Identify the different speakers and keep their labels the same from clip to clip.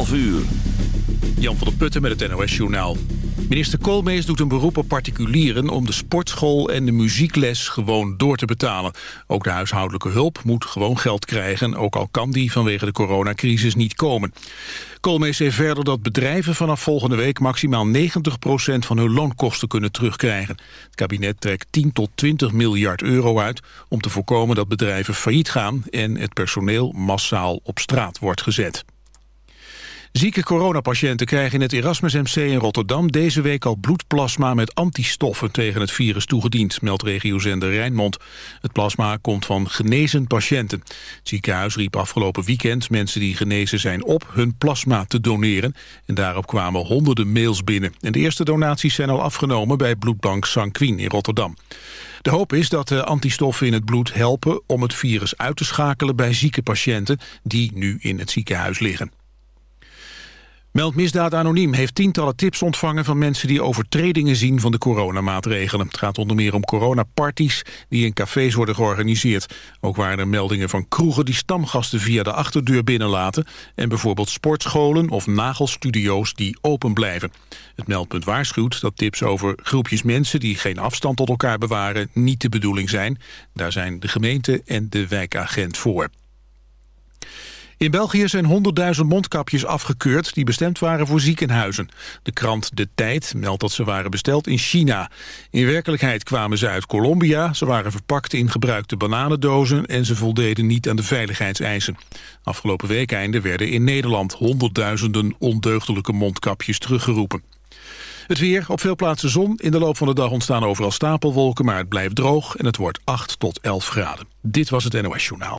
Speaker 1: 11 uur.
Speaker 2: Jan van der Putten met het NOS-journaal. Minister Koolmees doet een beroep op particulieren om de sportschool en de muziekles gewoon door te betalen. Ook de huishoudelijke hulp moet gewoon geld krijgen, ook al kan die vanwege de coronacrisis niet komen. Koolmees zei verder dat bedrijven vanaf volgende week maximaal 90% van hun loonkosten kunnen terugkrijgen. Het kabinet trekt 10 tot 20 miljard euro uit om te voorkomen dat bedrijven failliet gaan en het personeel massaal op straat wordt gezet. Zieke coronapatiënten krijgen in het Erasmus MC in Rotterdam deze week al bloedplasma met antistoffen tegen het virus toegediend, meldt regiozender Rijnmond. Het plasma komt van genezen patiënten. Het ziekenhuis riep afgelopen weekend mensen die genezen zijn op hun plasma te doneren. En daarop kwamen honderden mails binnen. En de eerste donaties zijn al afgenomen bij bloedbank Sanquin in Rotterdam. De hoop is dat de antistoffen in het bloed helpen om het virus uit te schakelen bij zieke patiënten die nu in het ziekenhuis liggen. Meld Misdaad Anoniem heeft tientallen tips ontvangen van mensen die overtredingen zien van de coronamaatregelen. Het gaat onder meer om coronaparties die in cafés worden georganiseerd. Ook waren er meldingen van kroegen die stamgasten via de achterdeur binnenlaten en bijvoorbeeld sportscholen of nagelstudio's die open blijven. Het meldpunt waarschuwt dat tips over groepjes mensen die geen afstand tot elkaar bewaren niet de bedoeling zijn. Daar zijn de gemeente en de wijkagent voor. In België zijn 100.000 mondkapjes afgekeurd die bestemd waren voor ziekenhuizen. De krant De Tijd meldt dat ze waren besteld in China. In werkelijkheid kwamen ze uit Colombia, ze waren verpakt in gebruikte bananendozen en ze voldeden niet aan de veiligheidseisen. Afgelopen weekeinde werden in Nederland honderdduizenden ondeugdelijke mondkapjes teruggeroepen. Het weer, op veel plaatsen zon. In de loop van de dag ontstaan overal stapelwolken, maar het blijft droog en het wordt 8 tot 11 graden. Dit was het NOS Journaal.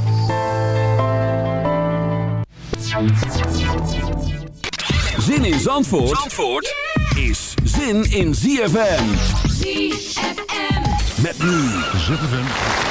Speaker 1: Zin in Zandvoort, Zandvoort is zin in ZFM.
Speaker 3: ZFM.
Speaker 1: Met nu
Speaker 2: ZFM.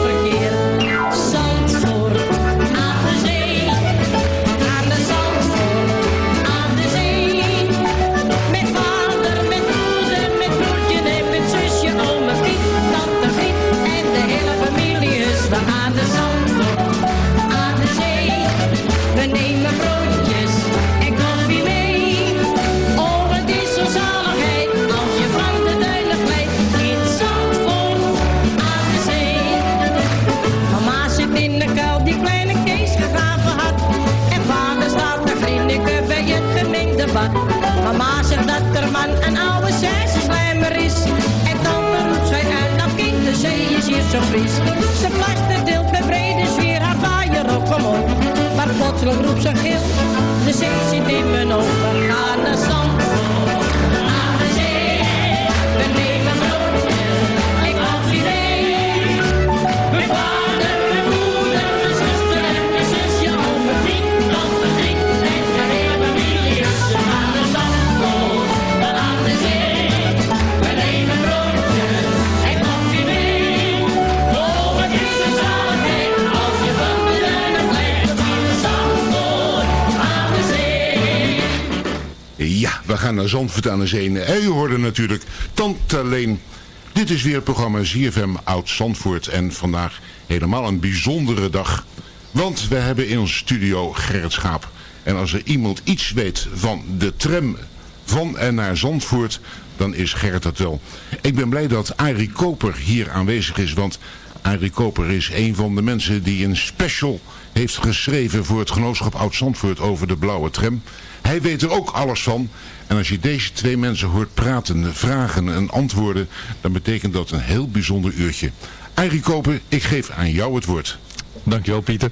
Speaker 4: Mama zegt dat er man een oude slijmer is. En dan roept zij uit, dat kind, de zee is hier zo fris. Ze plaster deelt met brede sfeer haar vaaier op, kom. Maar plotseling roept ze gil, de zee zit in mijn ogen, ga naar zand.
Speaker 5: Naar Zandvoort aan de Zee. En u hoorde natuurlijk Tante Leen. Dit is weer het programma ZFM Oud Zandvoort. En vandaag helemaal een bijzondere dag. Want we hebben in onze studio Gerrit Schaap. En als er iemand iets weet van de tram van en naar Zandvoort, dan is Gerrit dat wel. Ik ben blij dat Arie Koper hier aanwezig is, want Arie Koper is een van de mensen die een special heeft geschreven voor het genootschap Oud Zandvoort over de blauwe tram. Hij weet er ook alles van. En als je deze twee mensen hoort praten, vragen en antwoorden, dan betekent dat een heel bijzonder uurtje. Arie Koper, ik geef aan jou het woord.
Speaker 6: Dankjewel Pieter.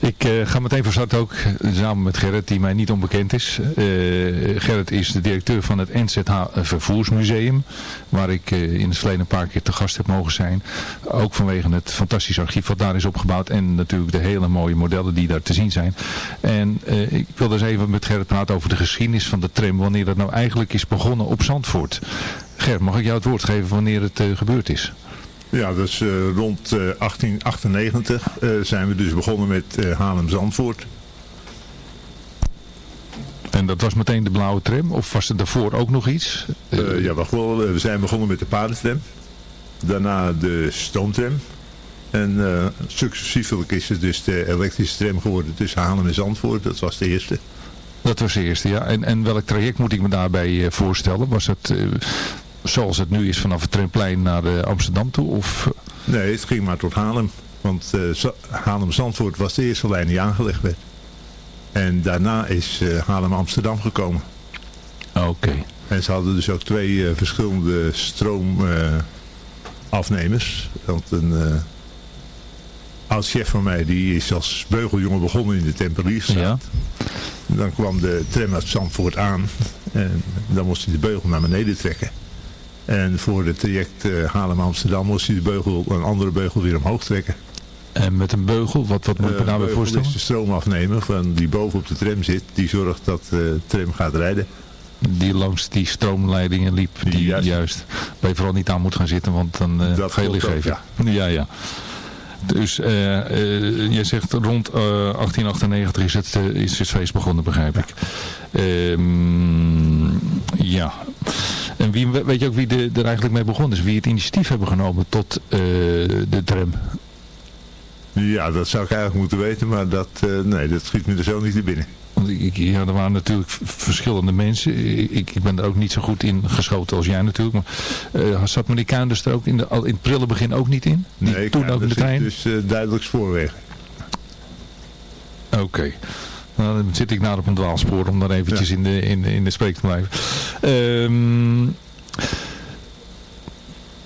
Speaker 6: Ik eh, ga meteen van start ook, eh, samen met Gerrit, die mij niet onbekend is. Eh, Gerrit is de directeur van het NZH Vervoersmuseum, waar ik in het verleden een paar keer te gast heb mogen zijn. Ook vanwege het fantastische archief wat daar is opgebouwd en natuurlijk de hele mooie modellen die daar te zien zijn. En ik wil dus even met Gerrit praten over de geschiedenis van de tram, wanneer dat nou eigenlijk is begonnen op Zandvoort. Gerrit, mag ik jou het woord geven wanneer het gebeurd is?
Speaker 7: Ja, dus uh, rond uh, 1898 uh, zijn we dus begonnen met uh, Haarlem-Zandvoort.
Speaker 6: En dat was meteen de blauwe tram? Of was er daarvoor ook nog iets?
Speaker 7: ja, wacht wel. We zijn begonnen met de paardentram. Daarna de stoomtram. En successievelijk is het dus de elektrische tram geworden tussen Haarlem en Zandvoort. Dat was de eerste.
Speaker 6: Dat was de eerste, ja. En, en welk traject moet ik me daarbij voorstellen? Was het zoals het nu is vanaf het Tremplein naar uh, Amsterdam toe? Of?
Speaker 7: Nee, het ging maar tot Haarlem. Want uh, Haarlem-Zandvoort was de eerste lijn die aangelegd werd. En daarna is uh, Haarlem-Amsterdam gekomen.
Speaker 6: Oké. Okay.
Speaker 7: En ze hadden dus ook twee verschillende stroomafnemers. want een oud-chef van mij, die is als beugeljongen begonnen in de Tempelierstraat. Ja. Dan kwam de tram uit Zandvoort aan. En dan moest hij de beugel naar beneden trekken. En voor het traject uh, Haarlem-Amsterdam moest hij de beugel, een andere beugel weer omhoog trekken.
Speaker 6: En met een beugel, wat, wat moet ik me daarbij voorstellen?
Speaker 7: is de stroom afnemen van die boven op de tram zit. Die zorgt dat de tram gaat rijden.
Speaker 6: Die langs die stroomleidingen liep, die juist, juist waar je vooral niet aan moet gaan zitten, want dan uh, ga je licht geven. Ja. ja, ja. Dus uh, je zegt rond 1898 is het, is het feest begonnen, begrijp ik. Ehm, ja. En wie, weet je ook wie de, er eigenlijk mee begonnen is? Wie het initiatief hebben genomen tot de tram?
Speaker 7: Ja, dat zou ik eigenlijk moeten weten, maar dat, nee, dat schiet me er zo niet in binnen.
Speaker 6: Want ik, ja, er waren natuurlijk verschillende mensen. Ik, ik ben er ook niet zo goed in geschoten als jij natuurlijk. Maar uh, zat meneer Kuinders er ook in, de, al in het prille begin ook niet in?
Speaker 7: Die nee, toen ook in de trein? dus uh, duidelijk spoorweg.
Speaker 6: Oké. Okay. Nou, dan zit ik naar op een dwaalspoor om daar eventjes ja. in, de, in, in de spreek te blijven. Um,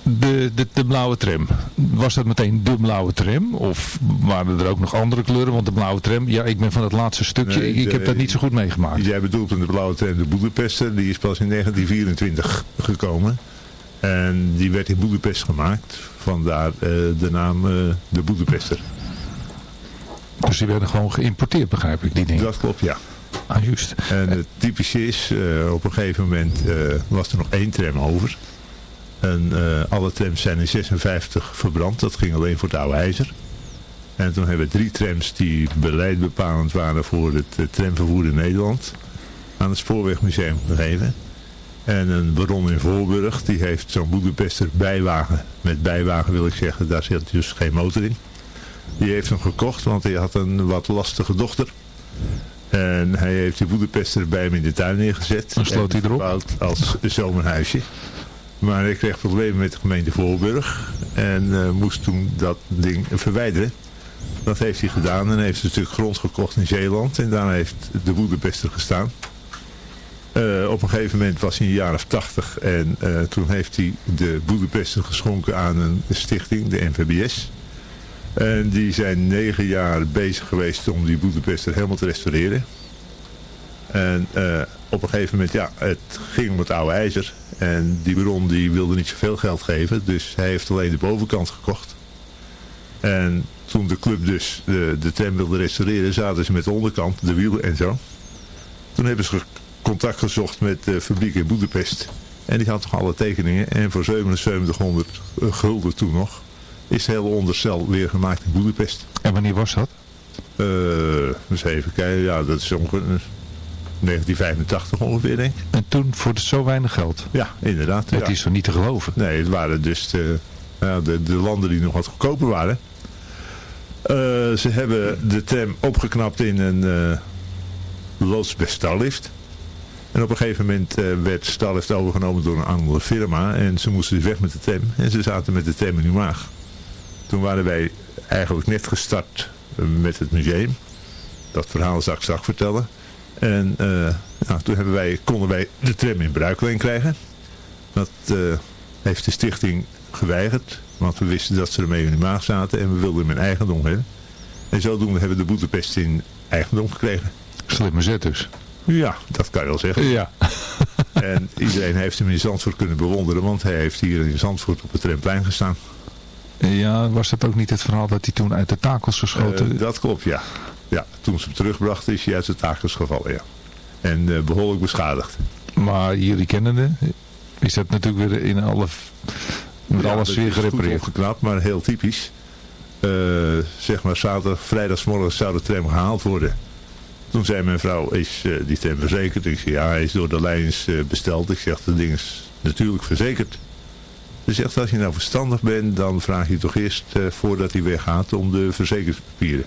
Speaker 6: de, de, de, blauwe tram. Was dat meteen de blauwe tram? Of waren er ook nog andere kleuren? Want de blauwe tram, ja, ik ben van het laatste stukje. Nee, ik, heb dat niet zo goed meegemaakt.
Speaker 7: Jij bedoelt de blauwe tram de Boedapester. Die is pas in 1924 gekomen. En die werd in Boedapest gemaakt. Vandaar uh, de naam uh, de Boedapester.
Speaker 6: Dus die werden gewoon geïmporteerd, begrijp ik, die dingen?
Speaker 7: Dat klopt, ja.
Speaker 6: Ah, juist.
Speaker 7: En het typische is, uh, op een gegeven moment was er nog één tram over. En uh, alle trams zijn in 56 verbrand. Dat ging alleen voor het oude ijzer. En toen hebben we drie trams die beleidbepalend waren voor het uh, tramvervoer in Nederland aan het Spoorwegmuseum gegeven. En een baron in Voorburg, die heeft zo'n Boedapester bijwagen. Met bijwagen wil ik zeggen, daar zit dus geen motor in. Die heeft hem gekocht, want hij had een wat lastige dochter. En hij heeft die Boedapester bij hem in de tuin neergezet.
Speaker 6: En sloot hij erop?
Speaker 7: als zomerhuisje. Maar ik kreeg problemen met de gemeente Voorburg. En uh, moest toen dat ding verwijderen. Dat heeft hij gedaan en heeft een stuk grond gekocht in Zeeland. En daar heeft de Boedapester gestaan. Uh, op een gegeven moment was hij in de jaren 80 en uh, toen heeft hij de Boedapesten geschonken aan een stichting, de NVBS. En die zijn negen jaar bezig geweest om die Boedapesten helemaal te restaureren. En op een gegeven moment, ja, het ging om het oude ijzer. En die baron die wilde niet zoveel geld geven, dus hij heeft alleen de bovenkant gekocht. En toen de club dus de, de tram wilde restaureren, zaten ze met de onderkant, de wielen en zo. Toen hebben ze contact gezocht met de fabriek in Boedapest. En die had toch alle tekeningen. En voor 7700 gulden toen nog is het hele onderstel weer gemaakt in Boedapest.
Speaker 6: En wanneer was dat?
Speaker 7: Uh, dus even kijken. Ja, dat is ongeveer 1985 ongeveer, denk ik.
Speaker 6: En toen voor zo weinig geld?
Speaker 7: Ja, inderdaad.
Speaker 6: Het
Speaker 7: ja.
Speaker 6: is toch niet te geloven?
Speaker 7: Nee, het waren dus de, ja, de, de landen die nog wat goedkoper waren. Uh, ze hebben de tram opgeknapt in een uh, loods bij Starlift. En op een gegeven moment uh, werd Starlift overgenomen door een andere firma. En ze moesten dus weg met de tram. En ze zaten met de tram in Maag. Toen waren wij eigenlijk net gestart met het museum. Dat verhaal zal ik straks vertellen. En uh, nou, toen hebben wij, konden wij de tram in bruikleen krijgen. Dat uh, heeft de stichting geweigerd. Want we wisten dat ze ermee in de maag zaten. En we wilden hem in eigendom hebben. En zodoende hebben we de Boetepest in eigendom gekregen.
Speaker 6: Slimme zet dus.
Speaker 7: Ja, dat kan je wel zeggen.
Speaker 6: Ja.
Speaker 7: en iedereen heeft hem in Zandvoort kunnen bewonderen. Want hij heeft hier in Zandvoort op het tramplein gestaan.
Speaker 6: Ja, was dat ook niet het verhaal dat hij toen uit de takels geschoten?
Speaker 7: Uh, dat klopt, ja. Ja, toen ze hem terugbrachten is hij uit de takels gevallen, ja. En uh, behoorlijk beschadigd.
Speaker 6: Maar jullie kennende, is dat natuurlijk weer in alle, met ja, alles weer gerepareerd?
Speaker 7: opgeknapt, maar heel typisch. Uh, zeg maar zaterdag, vrijdagsmorgen zou de tram gehaald worden. Toen zei mijn vrouw, is uh, die tram verzekerd? Ik zei, ja, hij is door de lijns besteld. Ik zeg, dat ding is natuurlijk verzekerd. Ze zegt, als je nou verstandig bent, dan vraag je toch eerst voordat hij weggaat om de verzekeringspapieren.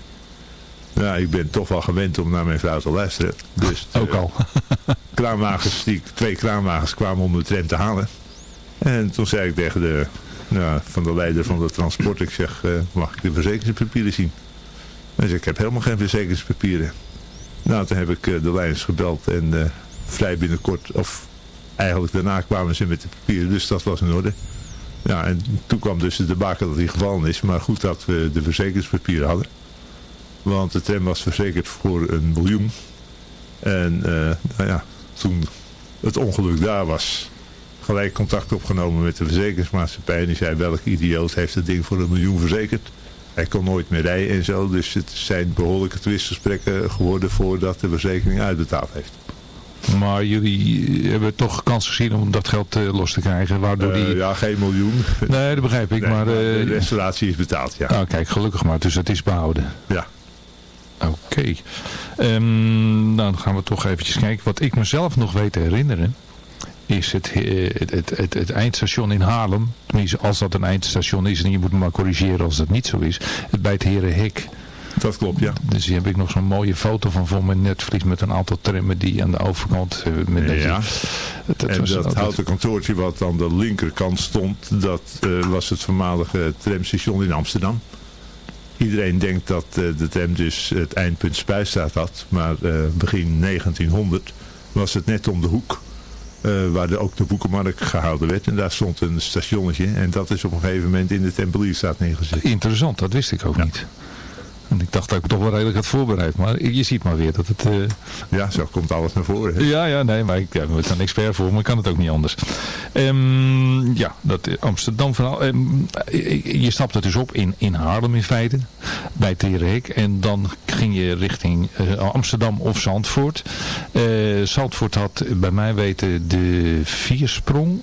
Speaker 7: Ja, ik ben toch wel gewend om naar mijn vrouw te luisteren. Dus
Speaker 6: Ook al.
Speaker 7: kraanwagens, die, twee kraanwagens kwamen om de tram te halen. En toen zei ik tegen de, nou, van de leider van de transport, ik zeg, uh, mag ik de verzekeringspapieren zien? Hij zei, ik heb helemaal geen verzekeringspapieren. Nou, toen heb ik uh, de lijns gebeld en uh, vrij binnenkort, of eigenlijk daarna kwamen ze met de papieren, dus dat was in orde. Ja, en toen kwam dus de baken dat hij gevallen is. Maar goed dat we de verzekeringspapieren hadden. Want de tram was verzekerd voor een miljoen. En uh, nou ja, toen het ongeluk daar was, gelijk contact opgenomen met de verzekeringsmaatschappij. En die zei, welk idioot heeft het ding voor een miljoen verzekerd? Hij kon nooit meer rijden en zo. Dus het zijn behoorlijke twistgesprekken geworden voordat de verzekering uitbetaald heeft.
Speaker 6: Maar jullie hebben toch kans gezien om dat geld uh, los te krijgen. Waardoor die...
Speaker 7: Uh, ja, geen miljoen.
Speaker 6: Nee, dat begrijp ik. Nee, maar,
Speaker 7: de restauratie is betaald, ja.
Speaker 6: Ah, kijk, gelukkig maar. Dus dat is behouden.
Speaker 7: Ja.
Speaker 6: Oké. Okay. Um, nou, dan gaan we toch eventjes kijken. Wat ik mezelf nog weet te herinneren is het, het, het, het, het eindstation in Haarlem. Tenminste, als dat een eindstation is. En je moet me maar corrigeren als dat niet zo is. Het bij het Herenhek.
Speaker 7: Dat klopt, ja.
Speaker 6: Dus hier heb ik nog zo'n mooie foto van voor mijn netvlies met een aantal trammen die aan de overkant... Uh, met
Speaker 7: ja, dat, dat en was dat altijd... houten kantoortje wat aan de linkerkant stond, dat uh, was het voormalige tramstation in Amsterdam. Iedereen denkt dat uh, de tram dus het eindpunt Spuistraat had, maar begin 1900 was het net om de hoek. Uh, waar de, ook de boekenmarkt gehouden werd. En daar stond een stationnetje. En dat is op een gegeven moment in de Tempelierstraat neergezet.
Speaker 6: Interessant, dat wist ik ook ja. niet. En ik dacht dat ik toch wel redelijk had voorbereid. Maar je ziet maar weer dat het... Uh...
Speaker 7: Ja, zo komt alles naar voren. Hè?
Speaker 6: Ja, ja, nee, maar ik ben ja, een expert voor, maar kan het ook niet anders. Um, ja, dat Amsterdam verhaal. Um, je stapte dus op in, in Haarlem in feite, bij Terenhek. En dan ging je richting uh, Amsterdam of Zandvoort. Uh, Zandvoort had bij mij weten de viersprong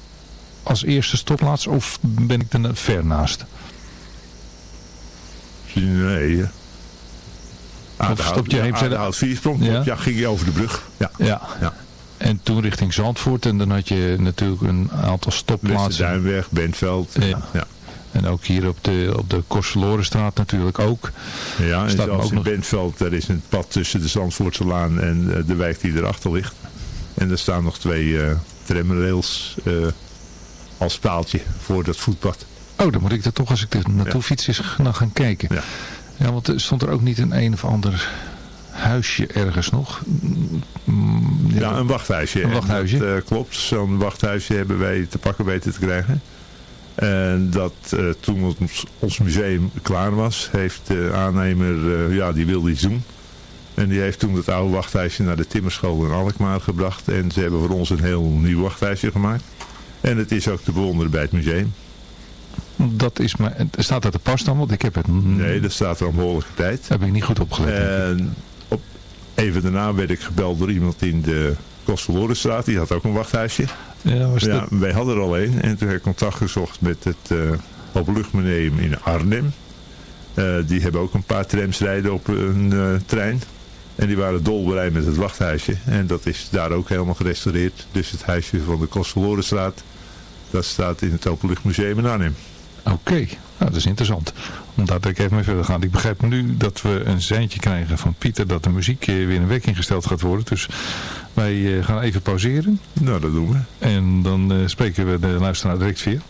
Speaker 6: als eerste stopplaats. Of ben ik er ver naast?
Speaker 7: Nee,
Speaker 6: of stopt je heen
Speaker 7: verder? Oud Viersprong, ja. ja, ging je over de brug. Ja.
Speaker 6: ja.
Speaker 7: ja.
Speaker 6: En toen richting Zandvoort en dan had je natuurlijk een aantal stopplaatsen.
Speaker 7: Duinweg, Bentveld.
Speaker 6: Ja. ja. En ook hier op de, op de Korselorenstraat natuurlijk ook.
Speaker 7: Ja, en Staat zelfs ook in nog... Bentveld, daar is een pad tussen de Zandvoortselaan en de wijk die erachter ligt. En er staan nog twee uh, tramrails uh, als paaltje voor dat voetpad.
Speaker 6: Oh, dan moet ik er toch als ik er naartoe ja. fiets eens naar gaan kijken.
Speaker 7: Ja.
Speaker 6: Ja, want er stond er ook niet een een of ander huisje ergens nog.
Speaker 7: Ja, een wachthuisje.
Speaker 6: Een wachthuisje.
Speaker 7: Dat, uh, klopt, zo'n wachthuisje hebben wij te pakken weten te krijgen. En dat uh, toen ons, ons, museum klaar was, heeft de aannemer, uh, ja, die wilde iets doen. En die heeft toen het oude wachthuisje naar de timmerschool in Alkmaar gebracht. En ze hebben voor ons een heel nieuw wachthuisje gemaakt. En het is ook te bewonderen bij het museum.
Speaker 6: Dat is maar, staat dat te pas dan? Want ik heb het...
Speaker 7: Nee, dat staat er een behoorlijke tijd.
Speaker 6: Daar heb ik niet goed opgelet.
Speaker 7: En op, even daarna werd ik gebeld door iemand in de Kostelorenstraat. Die had ook een wachthuisje.
Speaker 6: Ja, was
Speaker 7: ja, wij hadden er al een. En toen heb ik contact gezocht met het uh, Openluchtmuseum in Arnhem. Uh, die hebben ook een paar trams rijden op een uh, trein. En die waren dolblij met het wachthuisje. En dat is daar ook helemaal gerestaureerd. Dus het huisje van de Kostelorenstraat, dat staat in het Openluchtmuseum in Arnhem.
Speaker 6: Oké, okay. nou, dat is interessant. Omdat ik even mee verder ga. Ik begrijp nu dat we een seintje krijgen van Pieter dat de muziek weer in werking gesteld gaat worden. Dus wij uh, gaan even pauzeren.
Speaker 7: Nou, dat doen we.
Speaker 6: En dan uh, spreken we de luisteraar direct weer.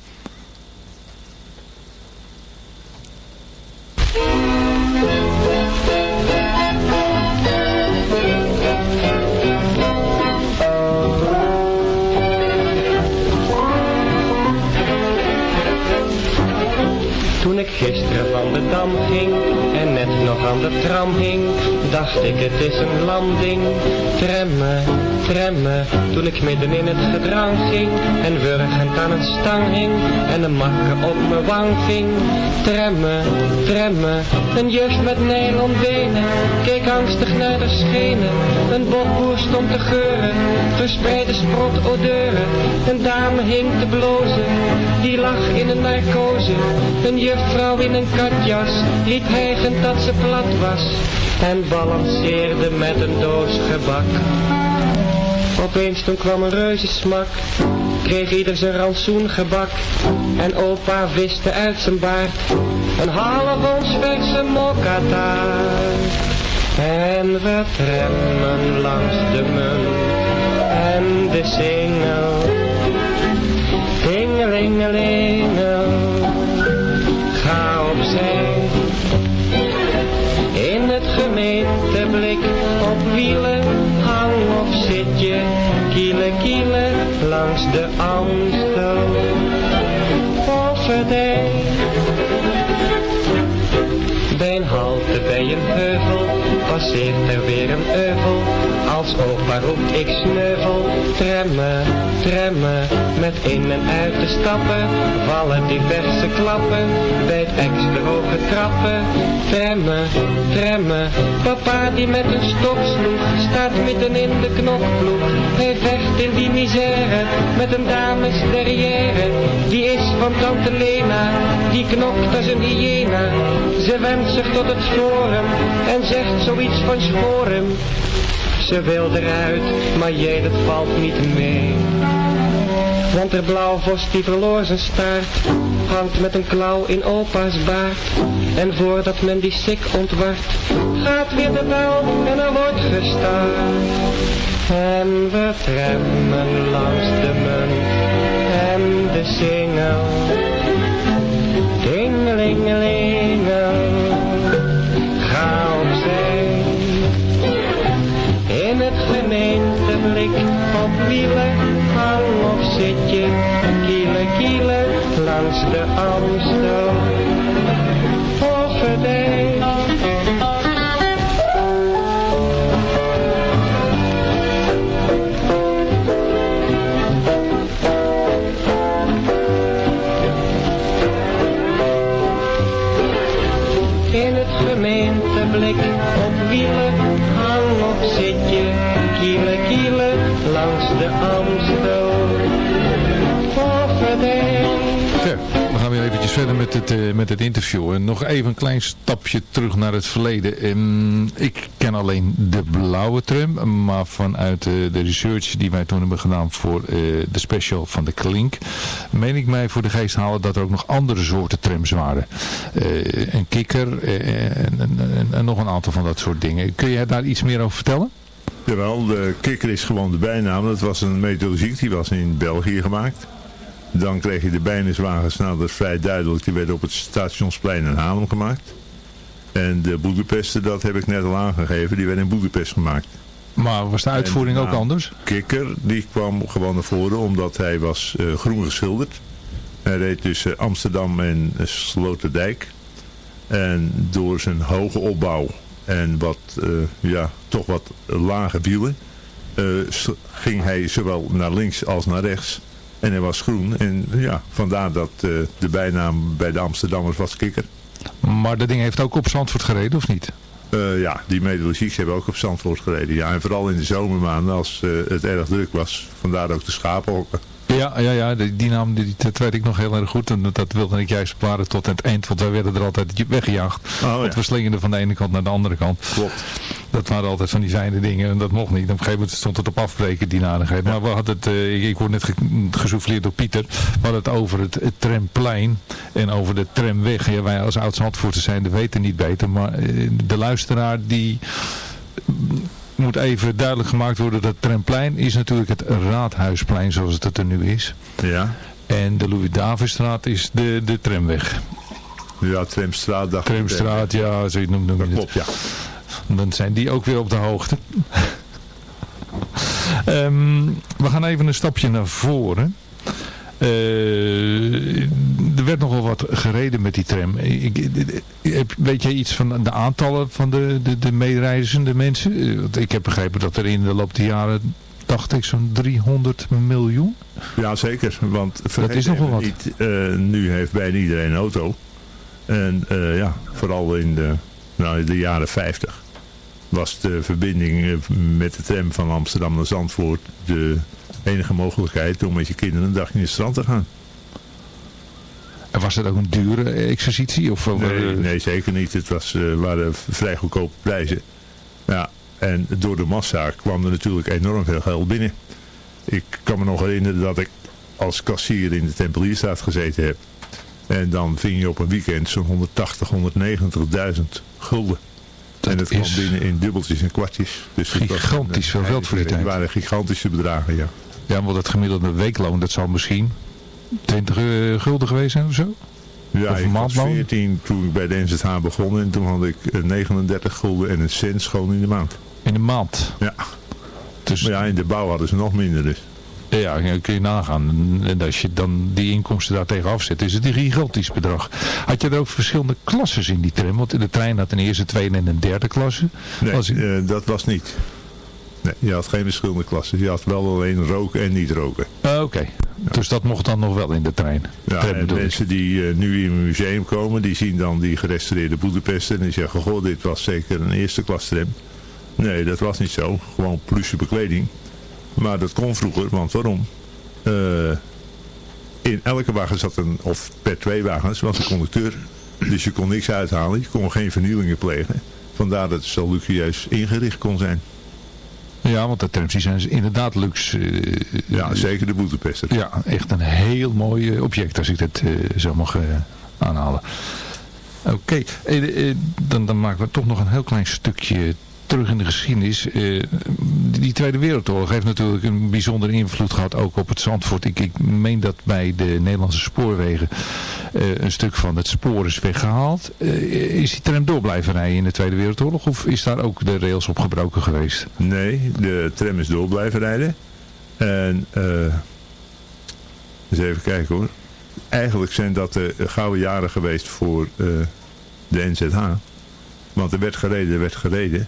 Speaker 8: Dacht ik het is een landing. Tremmen, tremmen, toen ik midden in het gedrang ging en wurgend aan een stang hing en een makke op mijn wang ging. Tremmen, tremmen, een juf met benen keek angstig naar de schenen. Een bokboer stond te geuren, verspreide sprot odeuren. Een dame hing te blozen, die lag in een narcose. Een juffrouw in een katjas, liep hijgend dat ze plat was. En balanceerde met een doos gebak. Opeens toen kwam een reuzensmak, kreeg ieder zijn rantsoen gebak. En opa viste uit zijn baard, een half ons verse mokkataart. En we tremmen langs de munt en de singel. Dingelingelingel, wielen, hang of zit je, kielen kielen langs de Amstel. Kofferdijk. Bij een halte bij een heuvel passeert er weer een euvel. Als opa roept ik sneuvel, tremmen, tremmen. Met in en uit te stappen, vallen diverse klappen. Bij het extra hoge trappen, tremmen, tremmen. Papa die met een stok sloeg, staat midden in de knokploeg. Hij vecht in die misère, met een dames derrière. Die is van tante Lena, die knokt als een hyena. Ze wendt zich tot het forum en zegt zoiets van sporen. Ze wil eruit, maar jij dat valt niet mee. Want de blauwvos die verloor zijn staart, hangt met een klauw in opa's baard. En voordat men die sik ontwart, gaat weer de bel en er wordt gestart. En we tremmen
Speaker 6: met het, uh, met het interview. En nog even een klein stapje terug naar het verleden. Um, ik ken alleen de blauwe tram, maar vanuit uh, de research die wij toen hebben gedaan voor uh, de special van de Klink, meen ik mij voor de geest halen dat er ook nog andere soorten trams waren. een kikker en, en nog een aantal van dat soort dingen. Kun je daar iets meer over vertellen?
Speaker 7: Jawel, de kikker is gewoon de bijnaam. Dat was een methodologiek, die was in België gemaakt. Dan kreeg je de bijniswagens, nou dat is vrij duidelijk, die werden op het stationsplein in Haarlem gemaakt. En de Boedepesten, dat heb ik net al aangegeven, die werd in Boedapest gemaakt.
Speaker 6: Maar was de uitvoering ook anders?
Speaker 7: Kikker, die kwam gewoon naar voren omdat hij was uh, groen geschilderd. Hij reed tussen Amsterdam en Sloterdijk. En door zijn hoge opbouw en wat, uh, ja, toch wat lage wielen... Uh, ging hij zowel naar links als naar rechts. En hij was groen. En ja, vandaar dat uh, de bijnaam bij de Amsterdammers was Kikker.
Speaker 6: Maar dat ding heeft ook op Zandvoort gereden, of niet?
Speaker 7: Uh, ja, die Medellicics hebben ook op Zandvoort gereden. Ja, en vooral in de zomermaanden als uh, het erg druk was. Vandaar ook de schapenhokken.
Speaker 6: Ja, ja, ja die, die naam die, dat weet ik nog heel erg goed. En dat wilde ik juist bewaren tot het eind. Want wij werden er altijd weggejaagd. Oh, want ja. we slingerden van de ene kant naar de andere kant.
Speaker 7: Klopt.
Speaker 6: Dat waren altijd van die fijne dingen. En dat mocht niet. Op een gegeven moment stond het op afbreken, die nadigheid. Ja. Maar we hadden het, uh, ik, ik word net ge gesouffleerd door Pieter. We hadden het over het, het tramplein. En over de tramweg. Ja, wij als oud-Zandvoorters zijn, weten niet beter. Maar uh, de luisteraar die moet even duidelijk gemaakt worden dat het tramplein is natuurlijk het Raadhuisplein zoals het er nu is.
Speaker 7: Ja.
Speaker 6: En de Louis-Davidstraat is de, de tramweg.
Speaker 7: Ja, Tramstraat. Dacht
Speaker 6: Tramstraat, ja, zo noem, noem
Speaker 7: dat
Speaker 6: je
Speaker 7: klopt, ja.
Speaker 6: Dan zijn die ook weer op de hoogte. um, we gaan even een stapje naar voren. Uh, er werd nogal wat gereden met die tram. Ik, weet jij iets van de aantallen van de, de, de meereizende mensen? Want ik heb begrepen dat er in de loop der jaren, dacht ik, zo'n 300 miljoen?
Speaker 7: Ja, zeker. Want
Speaker 6: dat is nogal wat.
Speaker 7: Niet, uh, nu heeft bijna iedereen een auto. En uh, ja, vooral in de, nou, de jaren 50 was de verbinding met de tram van Amsterdam naar Zandvoort de enige mogelijkheid om met je kinderen een dag in het strand te gaan.
Speaker 6: En was het ook een dure exercitie? Of,
Speaker 7: nee, nee, zeker niet. Het was, uh, waren vrij goedkope prijzen. Ja, en door de massa kwam er natuurlijk enorm veel geld binnen. Ik kan me nog herinneren dat ik als kassier in de Tempelierstraat gezeten heb. En dan ving je op een weekend zo'n 180, 190.000 gulden.
Speaker 6: Dat
Speaker 7: en het
Speaker 6: is
Speaker 7: kwam binnen in dubbeltjes en kwartjes. Dus
Speaker 6: gigantisch veel geld voor die tijd.
Speaker 7: Het waren gigantische bedragen, ja.
Speaker 6: Ja, want het gemiddelde weekloon, dat zal misschien 20 uh, gulden geweest zijn of zo?
Speaker 7: Ja,
Speaker 6: of
Speaker 7: ik was 14 toen ik bij de NZH begon en toen had ik 39 gulden en een cent schoon in de maand.
Speaker 6: In de maand?
Speaker 7: Ja.
Speaker 6: Dus...
Speaker 7: Maar ja, in de bouw hadden ze nog minder dus.
Speaker 6: Ja, kun je nagaan. En als je dan die inkomsten daar tegen afzet, is het een gigantisch bedrag. Had je er ook verschillende klasses in die tram? Want in de trein had een eerste, tweede en een derde klasse.
Speaker 7: Nee, was uh, dat was niet. Nee, je had geen verschillende klassen. Je had wel alleen roken en niet roken.
Speaker 6: Uh, Oké, okay. ja. dus dat mocht dan nog wel in de trein.
Speaker 7: Ja,
Speaker 6: tram
Speaker 7: en mensen die uh, nu in een museum komen, die zien dan die gerestaureerde Boedapest en die zeggen, goh, dit was zeker een eerste klas tram. Nee, dat was niet zo. Gewoon pluche bekleding. Maar dat kon vroeger, want waarom? Uh, in elke wagen zat een, of per twee wagens, was een conducteur. Dus je kon niks uithalen, je kon geen vernielingen plegen. Vandaar dat het zo luxueus ingericht kon zijn.
Speaker 6: Ja, want de trams zijn inderdaad luxe. Uh,
Speaker 7: ja, zeker de Boetepester.
Speaker 6: Ja, echt een heel mooi object als ik dat uh, zo mag aanhalen. Oké, okay. dan, dan maken we toch nog een heel klein stukje terug in de geschiedenis. Uh, die Tweede Wereldoorlog heeft natuurlijk een bijzondere invloed gehad ook op het Zandvoort. Ik, ik meen dat bij de Nederlandse spoorwegen uh, een stuk van het spoor is weggehaald. Uh, is die tram door blijven rijden in de Tweede Wereldoorlog of is daar ook de rails op gebroken geweest?
Speaker 7: Nee, de tram is door blijven rijden. En eens even kijken hoor. Eigenlijk zijn dat de gouden jaren geweest voor de NZH. Want er werd gereden, er werd gereden.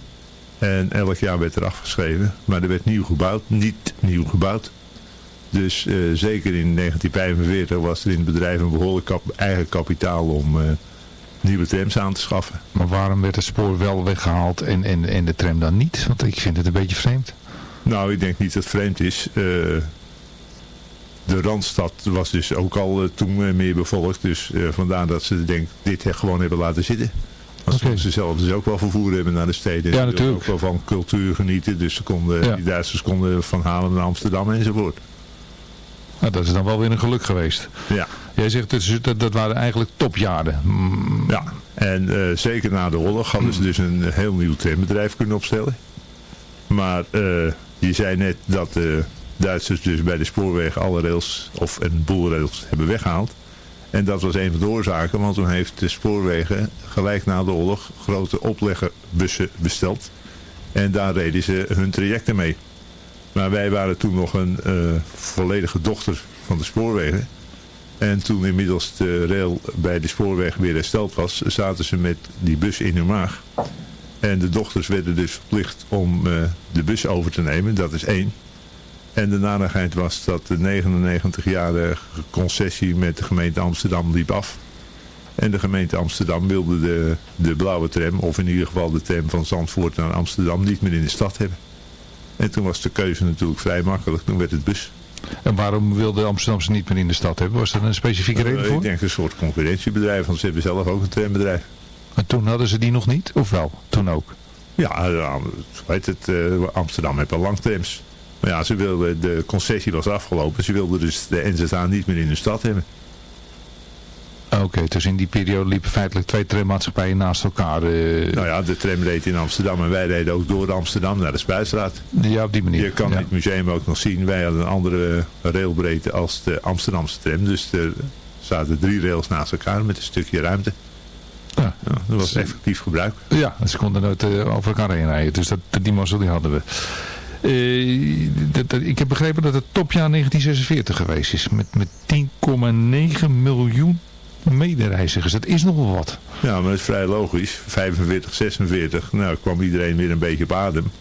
Speaker 7: En elk jaar werd er afgeschreven. Maar er werd nieuw gebouwd, niet nieuw gebouwd. Dus uh, zeker in 1945 was er in het bedrijf een behoorlijk kap eigen kapitaal om uh, nieuwe trams aan te schaffen.
Speaker 6: Maar waarom werd het spoor wel weggehaald en, en, en de tram dan niet? Want ik vind het een beetje vreemd.
Speaker 7: Nou, ik denk niet dat het vreemd is. Uh, de Randstad was dus ook al toen meer bevolkt. Dus vandaar dat ze denk, dit gewoon hebben laten zitten. Als okay. ze zelf dus ook wel vervoer hebben naar de steden.
Speaker 6: Ja, natuurlijk.
Speaker 7: Ook wel van cultuur genieten. Dus ze konden, ja. die Duitsers konden van Halen naar Amsterdam enzovoort.
Speaker 6: Nou, dat is dan wel weer een geluk geweest.
Speaker 7: Ja.
Speaker 6: Jij zegt dat, dat, dat waren eigenlijk topjaren.
Speaker 7: Mm. Ja. En uh, zeker na de oorlog hadden ze dus een heel nieuw trambedrijf kunnen opstellen. Maar uh, je zei net dat de Duitsers dus bij de spoorwegen alle rails of een boel rails hebben weggehaald. En dat was een van de oorzaken, want toen heeft de spoorwegen gelijk na de oorlog grote opleggerbussen besteld. En daar reden ze hun trajecten mee. Maar wij waren toen nog een uh, volledige dochter van de spoorwegen. En toen inmiddels de rail bij de spoorweg weer hersteld was, zaten ze met die bus in hun maag. En de dochters werden dus verplicht om uh, de bus over te nemen, dat is één. En de narigheid was dat de 99-jarige concessie met de gemeente Amsterdam liep af. En de gemeente Amsterdam wilde de, de blauwe tram, of in ieder geval de tram van Zandvoort naar Amsterdam, niet meer in de stad hebben. En toen was de keuze natuurlijk vrij makkelijk, toen werd het bus.
Speaker 6: En waarom wilde Amsterdamse niet meer in de stad hebben? Was er een specifieke reden uh, voor?
Speaker 7: Ik denk een soort concurrentiebedrijf, want ze hebben zelf ook een trambedrijf.
Speaker 6: En toen hadden ze die nog niet? Of wel? Toen ook?
Speaker 7: Ja, weet het, uh, Amsterdam heeft al lang trams. Maar ja, ze wilden, de concessie was afgelopen. Ze wilden dus de NZA niet meer in de stad hebben.
Speaker 6: Oké, dus in die periode liepen feitelijk twee trammaatschappijen naast elkaar. Uh...
Speaker 7: Nou ja, de tram reed in Amsterdam en wij reden ook door Amsterdam naar de Spuistraat.
Speaker 6: Ja, op die manier.
Speaker 7: Je kan
Speaker 6: ja.
Speaker 7: het museum ook nog zien. Wij hadden een andere railbreedte als de Amsterdamse tram. Dus er zaten drie rails naast elkaar met een stukje ruimte. Ja, ja dat was effectief gebruik.
Speaker 6: Ja, ze konden nooit uh, over elkaar heen rijden. Dus dat, die mazzel die hadden we. Dat, dat, ik heb begrepen dat het topjaar 1946 geweest is. Met, met 10,9 miljoen medereizigers. Dat is nogal wat.
Speaker 7: Ja, maar dat is vrij logisch. 45, 46. Nou, kwam iedereen weer een beetje op adem.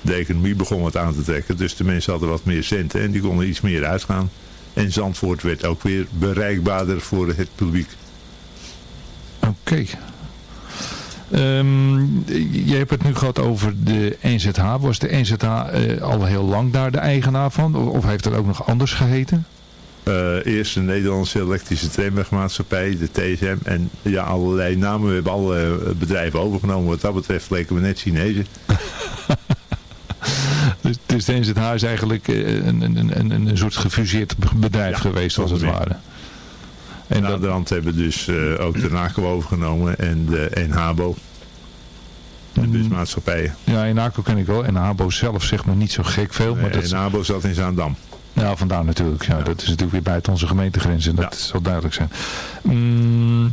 Speaker 7: De economie begon wat aan te trekken. Dus de mensen hadden wat meer centen en die konden iets meer uitgaan. En Zandvoort werd ook weer bereikbaarder voor het publiek.
Speaker 6: Oké. Okay. Um, je hebt het nu gehad over de NZH. Was de NZH uh, al heel lang daar de eigenaar van? Of, of heeft het ook nog anders geheten?
Speaker 7: Uh, eerst de Nederlandse elektrische tramwegmaatschappij, de TSM. En ja, allerlei namen. We hebben alle bedrijven overgenomen. Wat dat betreft leken we net Chinezen.
Speaker 6: dus, dus de NZH is eigenlijk een, een, een, een soort gefuseerd bedrijf ja, geweest als het ware.
Speaker 7: En aan de hebben dus uh, ook de NACO overgenomen en de NHABO. De busmaatschappijen.
Speaker 6: Ja, NACO ken ik wel. En NHABO zelf zegt me niet zo gek veel. Maar dat
Speaker 7: NHABO zat in Zaandam.
Speaker 6: Ja, vandaar natuurlijk. Ja, ja. Dat is natuurlijk weer buiten onze gemeentegrenzen. Dat ja. zal duidelijk zijn. Mm,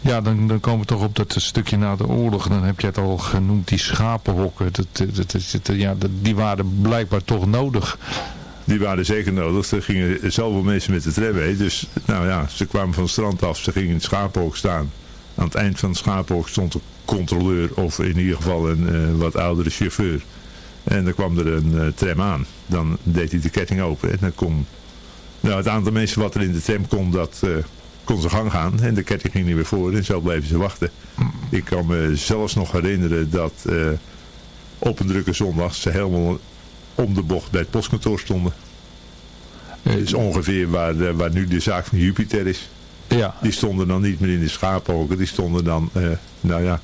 Speaker 6: ja, dan, dan komen we toch op dat stukje na de oorlog. Dan heb je het al genoemd, die schapenhokken. Dat, dat, dat, dat, ja, die waren blijkbaar toch nodig.
Speaker 7: Die waren zeker nodig. Er gingen zoveel mensen met de tram mee. Dus nou ja, ze kwamen van het strand af. Ze gingen in het schapenhok staan. Aan het eind van het schapenhok stond een controleur. Of in ieder geval een uh, wat oudere chauffeur. En dan kwam er een uh, tram aan. Dan deed hij de ketting open. En dan kon nou, het aantal mensen wat er in de tram kon, dat uh, kon zijn gang gaan. En de ketting ging niet weer voor. En zo bleven ze wachten. Ik kan me zelfs nog herinneren dat op een drukke zondag ze helemaal om de bocht bij het postkantoor stonden. Dat is ongeveer waar, uh, waar nu de zaak van Jupiter is.
Speaker 6: Ja.
Speaker 7: Die stonden dan niet meer in de schaaphokken. Die stonden dan, nou ja,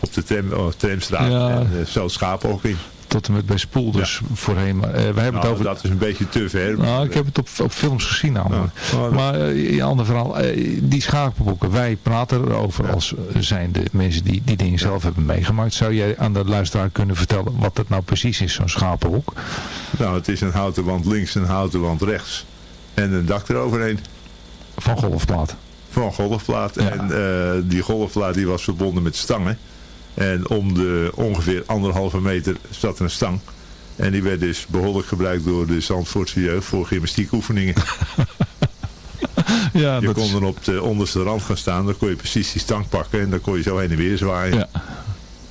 Speaker 7: op de tram, oh, tramstraat.
Speaker 6: Ja.
Speaker 7: En zo schapenhok in
Speaker 6: tot en met bij Spoel dus ja. voorheen. Maar, uh, wij hebben
Speaker 7: nou,
Speaker 6: het over...
Speaker 7: dat is een beetje te ver.
Speaker 6: Nou, ik heb het op, op films gezien namelijk. Ja. Oh, maar uh, een ander verhaal. Uh, die schapenboeken, wij praten erover ja. als zijn de mensen die die dingen zelf hebben meegemaakt. Zou jij aan de luisteraar kunnen vertellen wat het nou precies is, zo'n schapenboek?
Speaker 7: Nou, het is een houten wand links en een houten wand rechts. En een dak eroverheen.
Speaker 6: Van golfplaat?
Speaker 7: Van golfplaat. En die golfplaat die was verbonden met stangen. En om de ongeveer anderhalve meter zat een stang. En die werd dus behoorlijk gebruikt door de Zandvoortse jeugd voor gymnastiekoefeningen.
Speaker 6: ja,
Speaker 7: je kon
Speaker 6: is...
Speaker 7: dan op de onderste rand gaan staan. Dan kon je precies die stang pakken. En dan kon je zo heen en weer zwaaien.
Speaker 6: Ja.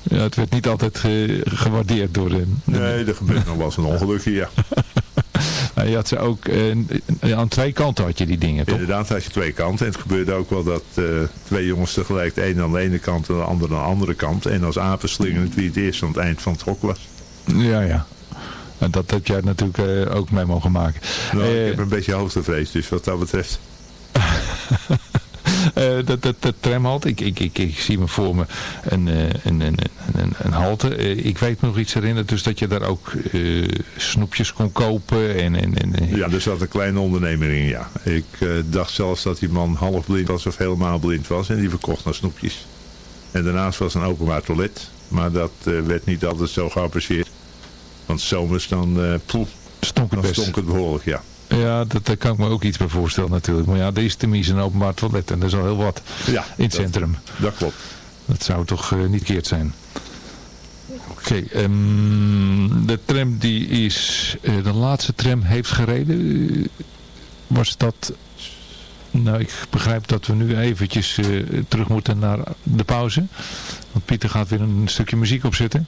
Speaker 6: Ja, het werd niet altijd uh, gewaardeerd door de...
Speaker 7: Nee, er gebeurde nog wel eens een ongelukje, ja.
Speaker 6: Nou, je had ze ook, uh, aan twee kanten had je die dingen, toch?
Speaker 7: Inderdaad had je twee kanten. En het gebeurde ook wel dat uh, twee jongens tegelijk, de een aan de ene kant en de ander aan de andere kant. En als apenslingend wie het eerst aan het eind van het hok was.
Speaker 6: Ja, ja. En dat heb jij natuurlijk uh, ook mee mogen maken.
Speaker 7: Nou, ik heb een beetje hoogtevrees, dus wat dat betreft...
Speaker 6: Uh, dat, dat, dat tramhalte, ik, ik, ik, ik zie me voor me een, een, een, een, een halte. Uh, ik weet me nog iets herinneren, dus dat je daar ook uh, snoepjes kon kopen. En, en, en,
Speaker 7: ja, er zat een kleine ondernemer in, ja. Ik dacht zelfs dat die man half blind was of helemaal blind was en die verkocht naar snoepjes. En daarnaast was een openbaar toilet, maar dat werd niet altijd zo geapprecieerd. Want zomers dan, poeh,
Speaker 6: stonk het,
Speaker 7: dan stonk het behoorlijk, ja.
Speaker 6: Ja, dat, daar kan ik me ook iets bij voorstellen natuurlijk. Maar ja, er is een openbaar toilet en dat is al heel wat
Speaker 7: ja,
Speaker 6: in het centrum.
Speaker 7: Dat klopt.
Speaker 6: Dat zou toch uh, niet keerd zijn. Oké, okay, um, de tram die is, uh, de laatste tram heeft gereden. Was dat, nou ik begrijp dat we nu eventjes terug moeten naar de pauze. Want Pieter gaat weer een stukje muziek opzetten.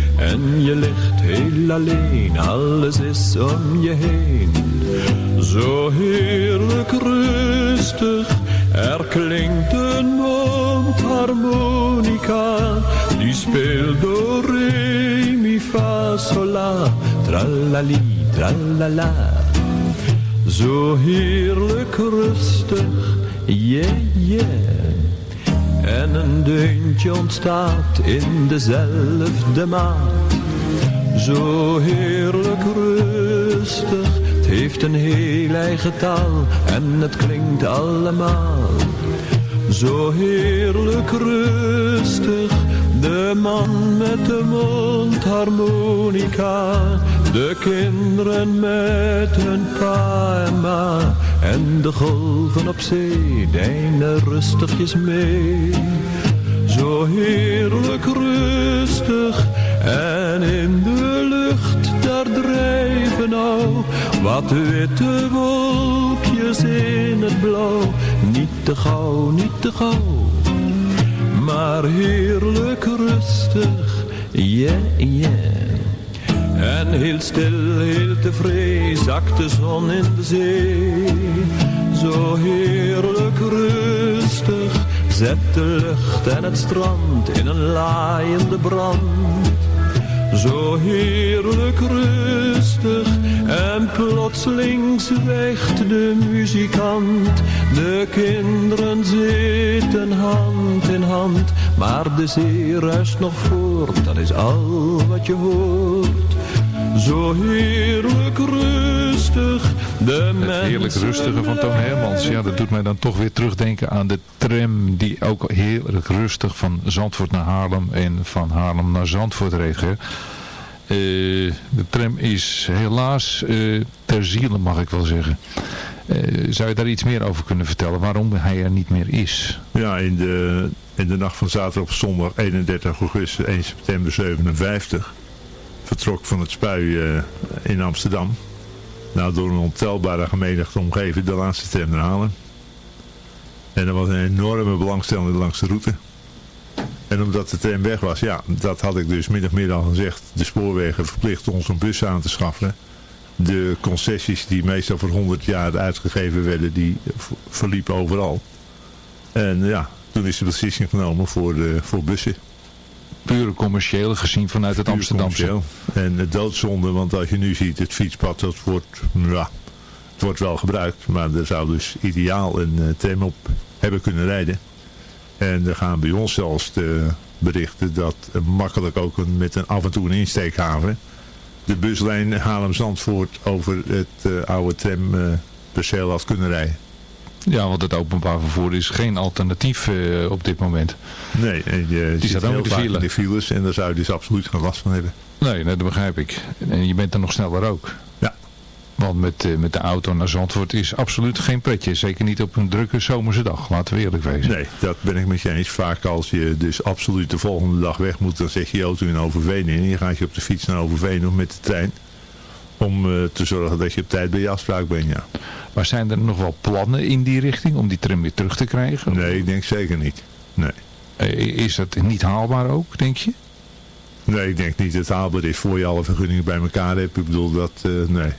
Speaker 9: En je ligt heel alleen, alles is om je heen. Zo heerlijk rustig, er klinkt een mondharmonica. Die speelt door re, mi, fa, sol, la, tralali, tralala. Zo heerlijk rustig, yeah, yeah. En een deuntje ontstaat in dezelfde maat. Zo heerlijk rustig, het heeft een heel eigen taal en het klinkt allemaal. Zo heerlijk rustig, de man met de mondharmonica. De kinderen met hun pa en ma. En de golven op zee deinen rustigjes mee. Zo heerlijk rustig en in de lucht daar drijven nou wat witte wolkjes in het blauw. Niet te gauw, niet te gauw, maar heerlijk rustig, yeah, yeah. En heel stil, heel tevreden zakt de zon in de zee. Zo heerlijk rustig zet de lucht en het strand in een laaiende brand. Zo heerlijk rustig en plotseling zwijgt de muzikant. De kinderen zitten hand in hand, maar de zee ruist nog voort, dat is al wat je hoort. Zo heerlijk rustig. De
Speaker 6: het heerlijk rustige van Toon Hermans. Ja, dat doet mij dan toch weer terugdenken aan de tram die ook heerlijk rustig van Zandvoort naar Haarlem en van Haarlem naar Zandvoort reed. Uh, de tram is helaas uh, ter ziele, mag ik wel zeggen. Uh, zou je daar iets meer over kunnen vertellen? Waarom hij er niet meer is?
Speaker 7: Ja, in de, in de nacht van zaterdag op zondag 31 augustus 1 september 57 vertrok van het spui uh, in Amsterdam. Nou, door een ontelbare gemenigte omgeven de laatste tram naar Halen. En er was een enorme belangstelling langs de route. En omdat de tram weg was, ja, dat had ik dus meer al gezegd. De spoorwegen verplicht ons een bus aan te schaffen. De concessies die meestal voor 100 jaar uitgegeven werden, die verliepen overal. En ja, toen is de beslissing genomen voor, de, voor bussen
Speaker 6: pure commercieel gezien vanuit het Amsterdamse.
Speaker 7: En de doodzonde, want als je nu ziet, het fietspad, dat wordt, ja, het wordt wel gebruikt. Maar er zou dus ideaal een uh, tram op hebben kunnen rijden. En er gaan bij ons zelfs de berichten dat makkelijk ook een, met een af en toe een insteekhaven. De buslijn Haarlem-Zandvoort over het uh, oude tramperceel had kunnen rijden.
Speaker 6: Ja, want het openbaar vervoer is geen alternatief uh, op dit moment.
Speaker 7: Nee, en je Die staat ook in de, file. de files en daar zou je dus absoluut geen last van hebben.
Speaker 6: Nee, dat begrijp ik. En je bent er nog sneller ook.
Speaker 7: Ja.
Speaker 6: Want met, uh, met de auto naar Zandvoort is absoluut geen pretje. Zeker niet op een drukke zomerse dag, laten we eerlijk wezen.
Speaker 7: Nee, dat ben ik met je eens. Vaak als je dus absoluut de volgende dag weg moet, dan je je auto in Overveen in. En je gaat je op de fiets naar Overveen of met de trein. Om uh, te zorgen dat je op tijd bij je afspraak bent, ja.
Speaker 6: Maar zijn er nog wel plannen in die richting om die tram weer terug te krijgen?
Speaker 7: Nee, ik denk zeker niet. Nee.
Speaker 6: Is dat niet haalbaar ook, denk je?
Speaker 7: Nee, ik denk niet dat het haalbaar is voor je alle vergunningen bij elkaar hebt. Ik bedoel dat, uh, nee.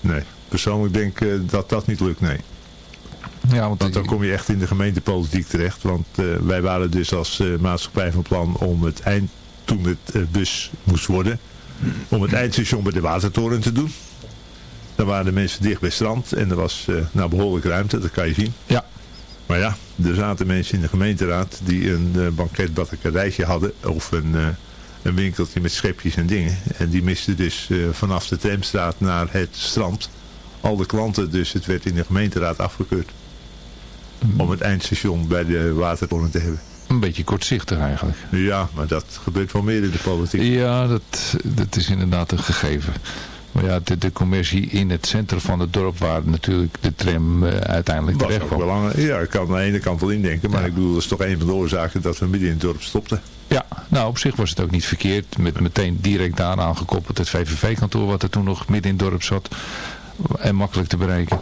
Speaker 7: Nee. Persoonlijk denk ik uh, dat dat niet lukt, nee.
Speaker 6: Ja, want,
Speaker 7: want dan kom je echt in de gemeentepolitiek terecht. Want uh, wij waren dus als maatschappij van plan om het eind, toen het bus moest worden om het eindstation bij de watertoren te doen. Daar waren de mensen dicht bij het strand en er was uh, nou behoorlijk ruimte, dat kan je zien.
Speaker 6: Ja.
Speaker 7: Maar ja, er zaten mensen in de gemeenteraad die een uh, banketbatterijtje hadden of een, uh, een winkeltje met schepjes en dingen. En die misten dus vanaf de tramstraat naar het strand al de klanten, dus het werd in de gemeenteraad afgekeurd. Om het eindstation bij de watertoren te hebben.
Speaker 6: Een beetje kortzichtig eigenlijk.
Speaker 7: Ja, maar dat gebeurt wel meer in de politiek.
Speaker 6: Ja, dat, dat is inderdaad een gegeven. Maar ja, de, de commercie in het centrum van het dorp waar natuurlijk de tram uh, uiteindelijk
Speaker 7: was
Speaker 6: terecht
Speaker 7: kwam. belangrijk. Ja, ik kan aan de ene kant wel indenken. Maar ja. ik bedoel, dat is toch een van de oorzaken dat we midden in het dorp stopten.
Speaker 6: Ja, nou op zich was het ook niet verkeerd. Met meteen direct daaraan gekoppeld het VVV-kantoor wat er toen nog midden in het dorp zat. En makkelijk te bereiken.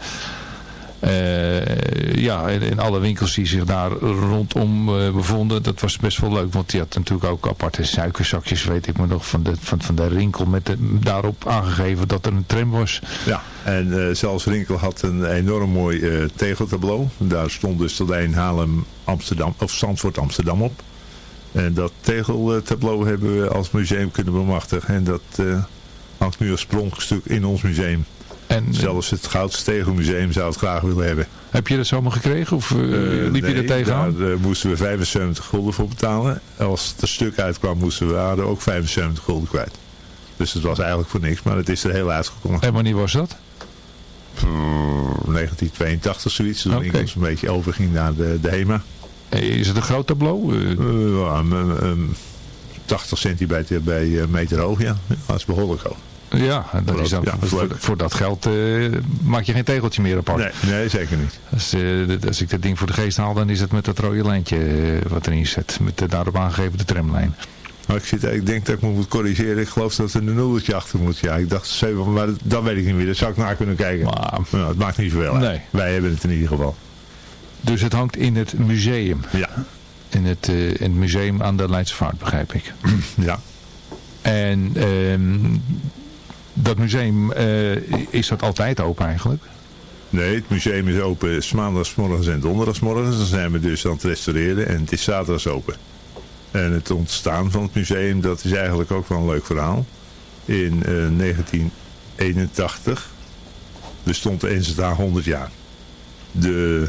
Speaker 6: Uh, ja, in, alle winkels die zich daar rondom uh, bevonden, dat was best wel leuk. Want die had natuurlijk ook aparte suikerzakjes, weet ik maar nog, van de, van, van de Rinkel. Met daarop aangegeven dat er een tram was.
Speaker 7: Ja, en uh, zelfs Rinkel had een enorm mooi tegeltableau. Daar stond dus de lijn Haarlem Amsterdam, of Zandvoort Amsterdam op. En dat tegeltableau hebben we als museum kunnen bemachtigen. En dat hangt nu als pronkstuk in ons museum. En, Zelfs het Goudstegelmuseum zou het graag willen hebben.
Speaker 6: Heb je dat zomaar gekregen of uh, liep
Speaker 7: nee,
Speaker 6: je er tegenaan?
Speaker 7: Daar moesten we 75 gulden voor betalen. Als het er stuk uitkwam moesten we daar ook 75 gulden kwijt. Dus het was eigenlijk voor niks, maar het is er heel uitgekomen.
Speaker 6: En wanneer was dat?
Speaker 7: 1982 zoiets, toen okay. ik ons een beetje overging naar de, de HEMA.
Speaker 6: Is het een groot tableau?
Speaker 7: Uh, ja, 80 centimeter bij meter hoog, ja. Dat is behoorlijk hoog.
Speaker 6: Ja, dat is ja, voor, voor, dat geld uh, maak je geen tegeltje meer apart.
Speaker 7: Nee, nee zeker niet.
Speaker 6: Als, uh, als ik dat ding voor de geest haal, dan is het met dat rode lijntje uh, wat erin zit. Met de daarop aangegeven de tramlijn.
Speaker 7: Ik, zit, ik denk dat ik me moet corrigeren. Ik geloof dat er een nulletje achter moet. Ja, ik dacht 7, maar dat weet ik niet meer. Dat zou ik naar kunnen kijken. Maar, nou, het maakt niet zoveel
Speaker 6: nee.
Speaker 7: Wij hebben het in ieder geval.
Speaker 6: Dus het hangt in het museum?
Speaker 7: Ja.
Speaker 6: In het, in het museum aan de Leidse Vaart, begrijp ik.
Speaker 7: Ja.
Speaker 6: En... Um, dat museum, uh, is dat altijd open eigenlijk?
Speaker 7: Nee, het museum is open maandagsmorgens en donderdagsmorgens. Dan zijn we dus aan het restaureren en het is zaterdags open. En het ontstaan van het museum, dat is eigenlijk ook wel een leuk verhaal. In uh, 1981 bestond de NZA 100 jaar. De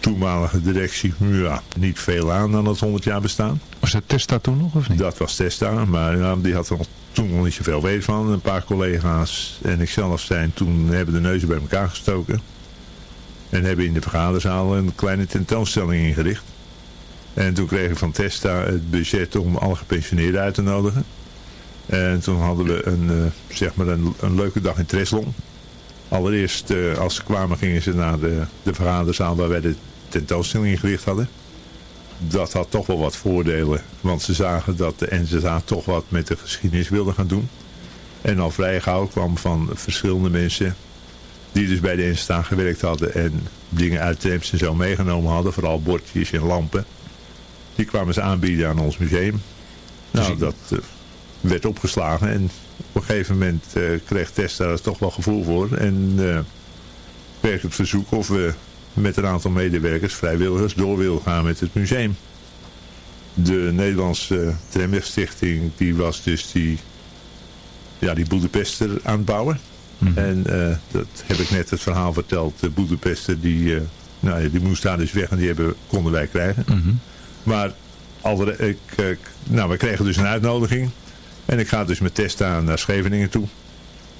Speaker 7: toenmalige directie, ja, niet veel aan aan het 100 jaar bestaan.
Speaker 6: Was dat Testa toen nog of niet?
Speaker 7: Dat was Testa, maar ja, die had er toen nog niet zoveel weet van. Een paar collega's en ikzelf zijn toen hebben de neuzen bij elkaar gestoken. En hebben in de vergaderzaal een kleine tentoonstelling ingericht. En toen kreeg ik van Testa het budget om alle gepensioneerden uit te nodigen. En toen hadden we een, uh, zeg maar een, leuke dag in Treslong. Allereerst, uh, als ze kwamen, gingen ze naar de, de vergaderzaal waar wij de tentoonstelling ingericht hadden dat had toch wel wat voordelen. Want ze zagen dat de NZA toch wat met de geschiedenis wilde gaan doen. En al vrij gauw kwam van verschillende mensen die dus bij de NZA gewerkt hadden en dingen uit trams en zo meegenomen hadden. Vooral bordjes en lampen. Die kwamen ze aanbieden aan ons museum. Nou, dat uh, werd opgeslagen en op een gegeven moment uh, kreeg Tess daar toch wel gevoel voor. En uh, kreeg het verzoek of we met een aantal medewerkers, vrijwilligers, door wil gaan met het museum. De Nederlandse Tramwegstichting die was dus die, ja, die Boedapester aan het bouwen. Mm. En uh, dat heb ik net het verhaal verteld. De Boedapester die, uh, nou ja, die moest daar dus weg en die hebben, konden wij krijgen.
Speaker 6: Mm -hmm.
Speaker 7: Maar alle, ik, ik, nou, we kregen dus een uitnodiging. En ik ga dus met Testa naar Scheveningen toe.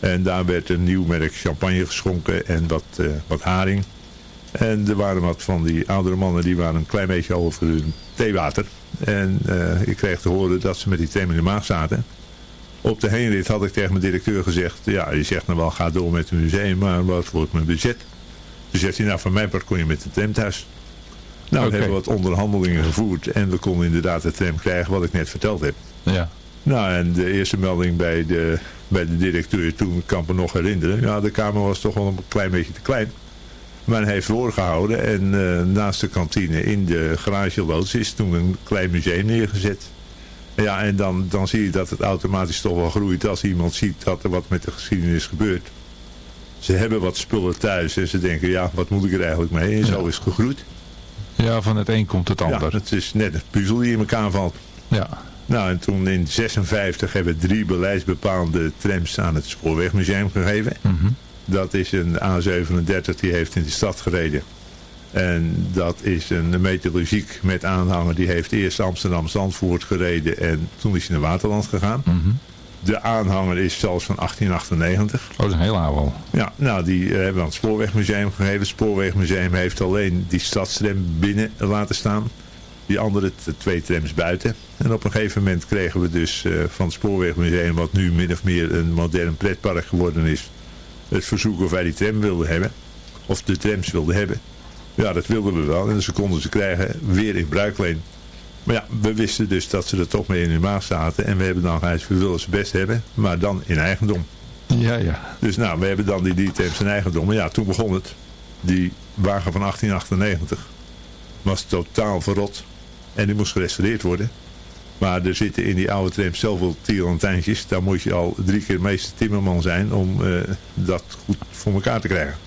Speaker 7: En daar werd een nieuw merk champagne geschonken en wat, uh, wat haring. En er waren wat van die oudere mannen die waren een klein beetje over hun theewater. En uh, ik kreeg te horen dat ze met die tram in de maag zaten. Op de heenrit had ik tegen mijn directeur gezegd, ja, je zegt nou wel, ga door met het museum, maar wat wordt mijn budget? Toen zegt hij, nou, van mijn part kon je met de tram thuis. Nou, okay. we hebben wat onderhandelingen gevoerd en we konden inderdaad de tram krijgen wat ik net verteld heb.
Speaker 6: Ja.
Speaker 7: Nou, en de eerste melding bij de, bij de directeur toen, kan ik me nog herinneren, ja, de kamer was toch wel een klein beetje te klein. Maar hij heeft voorgehouden en uh, naast de kantine in de garageloods is toen een klein museum neergezet. Ja, en dan, dan zie je dat het automatisch toch wel groeit als iemand ziet dat er wat met de geschiedenis gebeurt. Ze hebben wat spullen thuis en ze denken, ja, wat moet ik er eigenlijk mee? En zo
Speaker 6: ja.
Speaker 7: is het gegroeid.
Speaker 6: Ja, van het een komt het ander.
Speaker 7: Ja, het is net een puzzel die in elkaar valt.
Speaker 6: Ja,
Speaker 7: Nou, en toen in 56 hebben we drie beleidsbepaalde trams aan het Spoorwegmuseum gegeven.
Speaker 6: Mhm.
Speaker 7: Dat is een A37 die heeft in de stad gereden. En dat is een metallurgiek met aanhanger. Die heeft eerst Amsterdam-Zandvoort gereden en toen is hij naar Waterland gegaan.
Speaker 6: Mhm.
Speaker 7: De aanhanger is zelfs van 1898.
Speaker 6: Oh, dat is een heel oude al.
Speaker 7: Ja, nou die eh, hebben we aan het Spoorwegmuseum gegeven. Het Spoorwegmuseum heeft alleen die stadstram binnen laten staan. Die andere twee trams buiten. En op een gegeven moment kregen we dus eh, van het Spoorwegmuseum, wat nu min of meer een modern pretpark geworden is, het verzoek of wij die tram wilden hebben. Of de trams wilden hebben. Ja, dat wilden we wel. En ze konden ze krijgen weer in bruikleen. Maar ja, we wisten dus dat ze er toch mee in hun maag zaten. En we hebben dan gezegd, we willen ze best hebben, maar dan in eigendom.
Speaker 6: Ja, ja.
Speaker 7: Dus nou, we hebben dan die D-Temps in eigendom. Maar ja, toen begon het. Die wagen van 1898 was totaal verrot. En die moest gerestaureerd worden. Maar er zitten in die oude tram zoveel tierlantijntjes. Daar moet je al drie keer meester timmerman zijn om eh, dat goed voor elkaar te krijgen.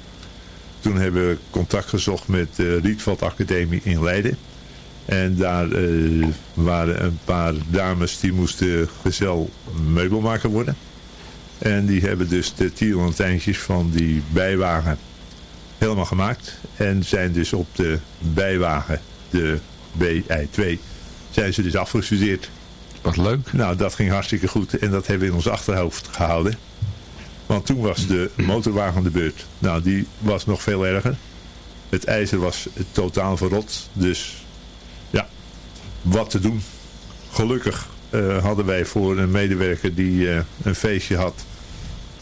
Speaker 7: Toen hebben we contact gezocht met de Rietveld Academie in Leiden. En daar eh, waren een paar dames die moesten gezel meubelmaker worden. En die hebben dus de tierlantijntjes van die bijwagen helemaal gemaakt. En zijn dus op de bijwagen, de BI2, zijn ze dus afgestudeerd.
Speaker 6: Wat leuk.
Speaker 7: Nou, dat ging hartstikke goed. En dat hebben we in ons achterhoofd gehouden. Want toen was de motorwagen de beurt. Nou, die was nog veel erger. Het ijzer was totaal verrot. Dus ja, wat te doen. Gelukkig eh, hadden wij voor een medewerker die eh, een feestje had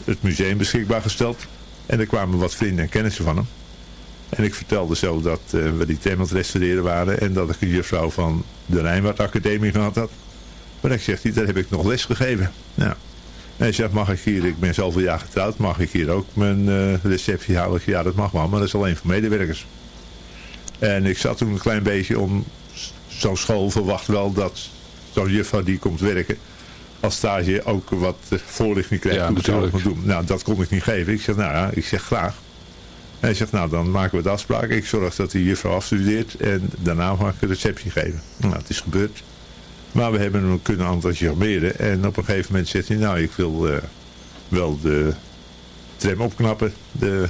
Speaker 7: het museum beschikbaar gesteld. En er kwamen wat vrienden en kennissen van hem. En ik vertelde zo dat eh, we die thema aan het restaureren waren. En dat ik een juffrouw van de Rijnwaard Academie gehad had. Maar ik zeg, daar heb ik nog les gegeven. Nou. En hij zegt, mag ik hier, ik ben zoveel jaar getrouwd, mag ik hier ook mijn eh, receptie houden? Ja, dat mag wel, maar dat is alleen voor medewerkers. En ik zat toen een klein beetje om, zo'n school verwacht wel dat zo'n juffrouw die komt werken, als stage ook wat eh, voorlichting krijgt
Speaker 6: Ja,
Speaker 7: hoe ze het
Speaker 6: natuurlijk.
Speaker 7: moet doen. Nou, dat kon ik niet geven. Ik zeg, nou ja, ik zeg graag. Hij zegt, nou dan maken we de afspraak. Ik zorg dat die juffrouw afstudeert en daarna mag ik een receptie geven. Nou, het is gebeurd. Maar we hebben hem kunnen enthousiasmeren. En op een gegeven moment zegt hij, nou ik wil eh, wel de tram opknappen. De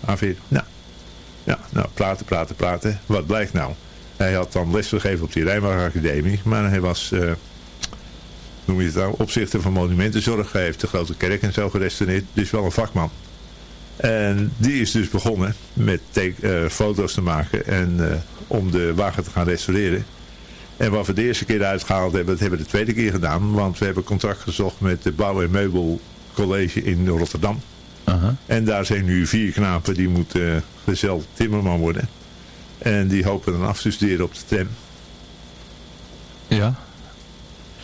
Speaker 7: A4. Nou, ja, nou, praten, praten, praten. Wat blijkt nou? Hij had dan les gegeven op die Rijnwagen Academie. Maar hij was, eh, noem je het nou, opzichter van monumentenzorg. Hij heeft de grote kerk en zo gerestaureerd. Dus wel een vakman. En die is dus begonnen met eh, foto's te maken en eh, om de wagen te gaan restaureren. En wat we de eerste keer uitgehaald hebben, dat hebben we de tweede keer gedaan. Want we hebben contact gezocht met de Bouw- en Meubelcollege in Rotterdam. En daar zijn nu vier knapen die moeten uh, gezel timmerman worden. En die hopen dan af te studeren op de tram.
Speaker 6: Ja.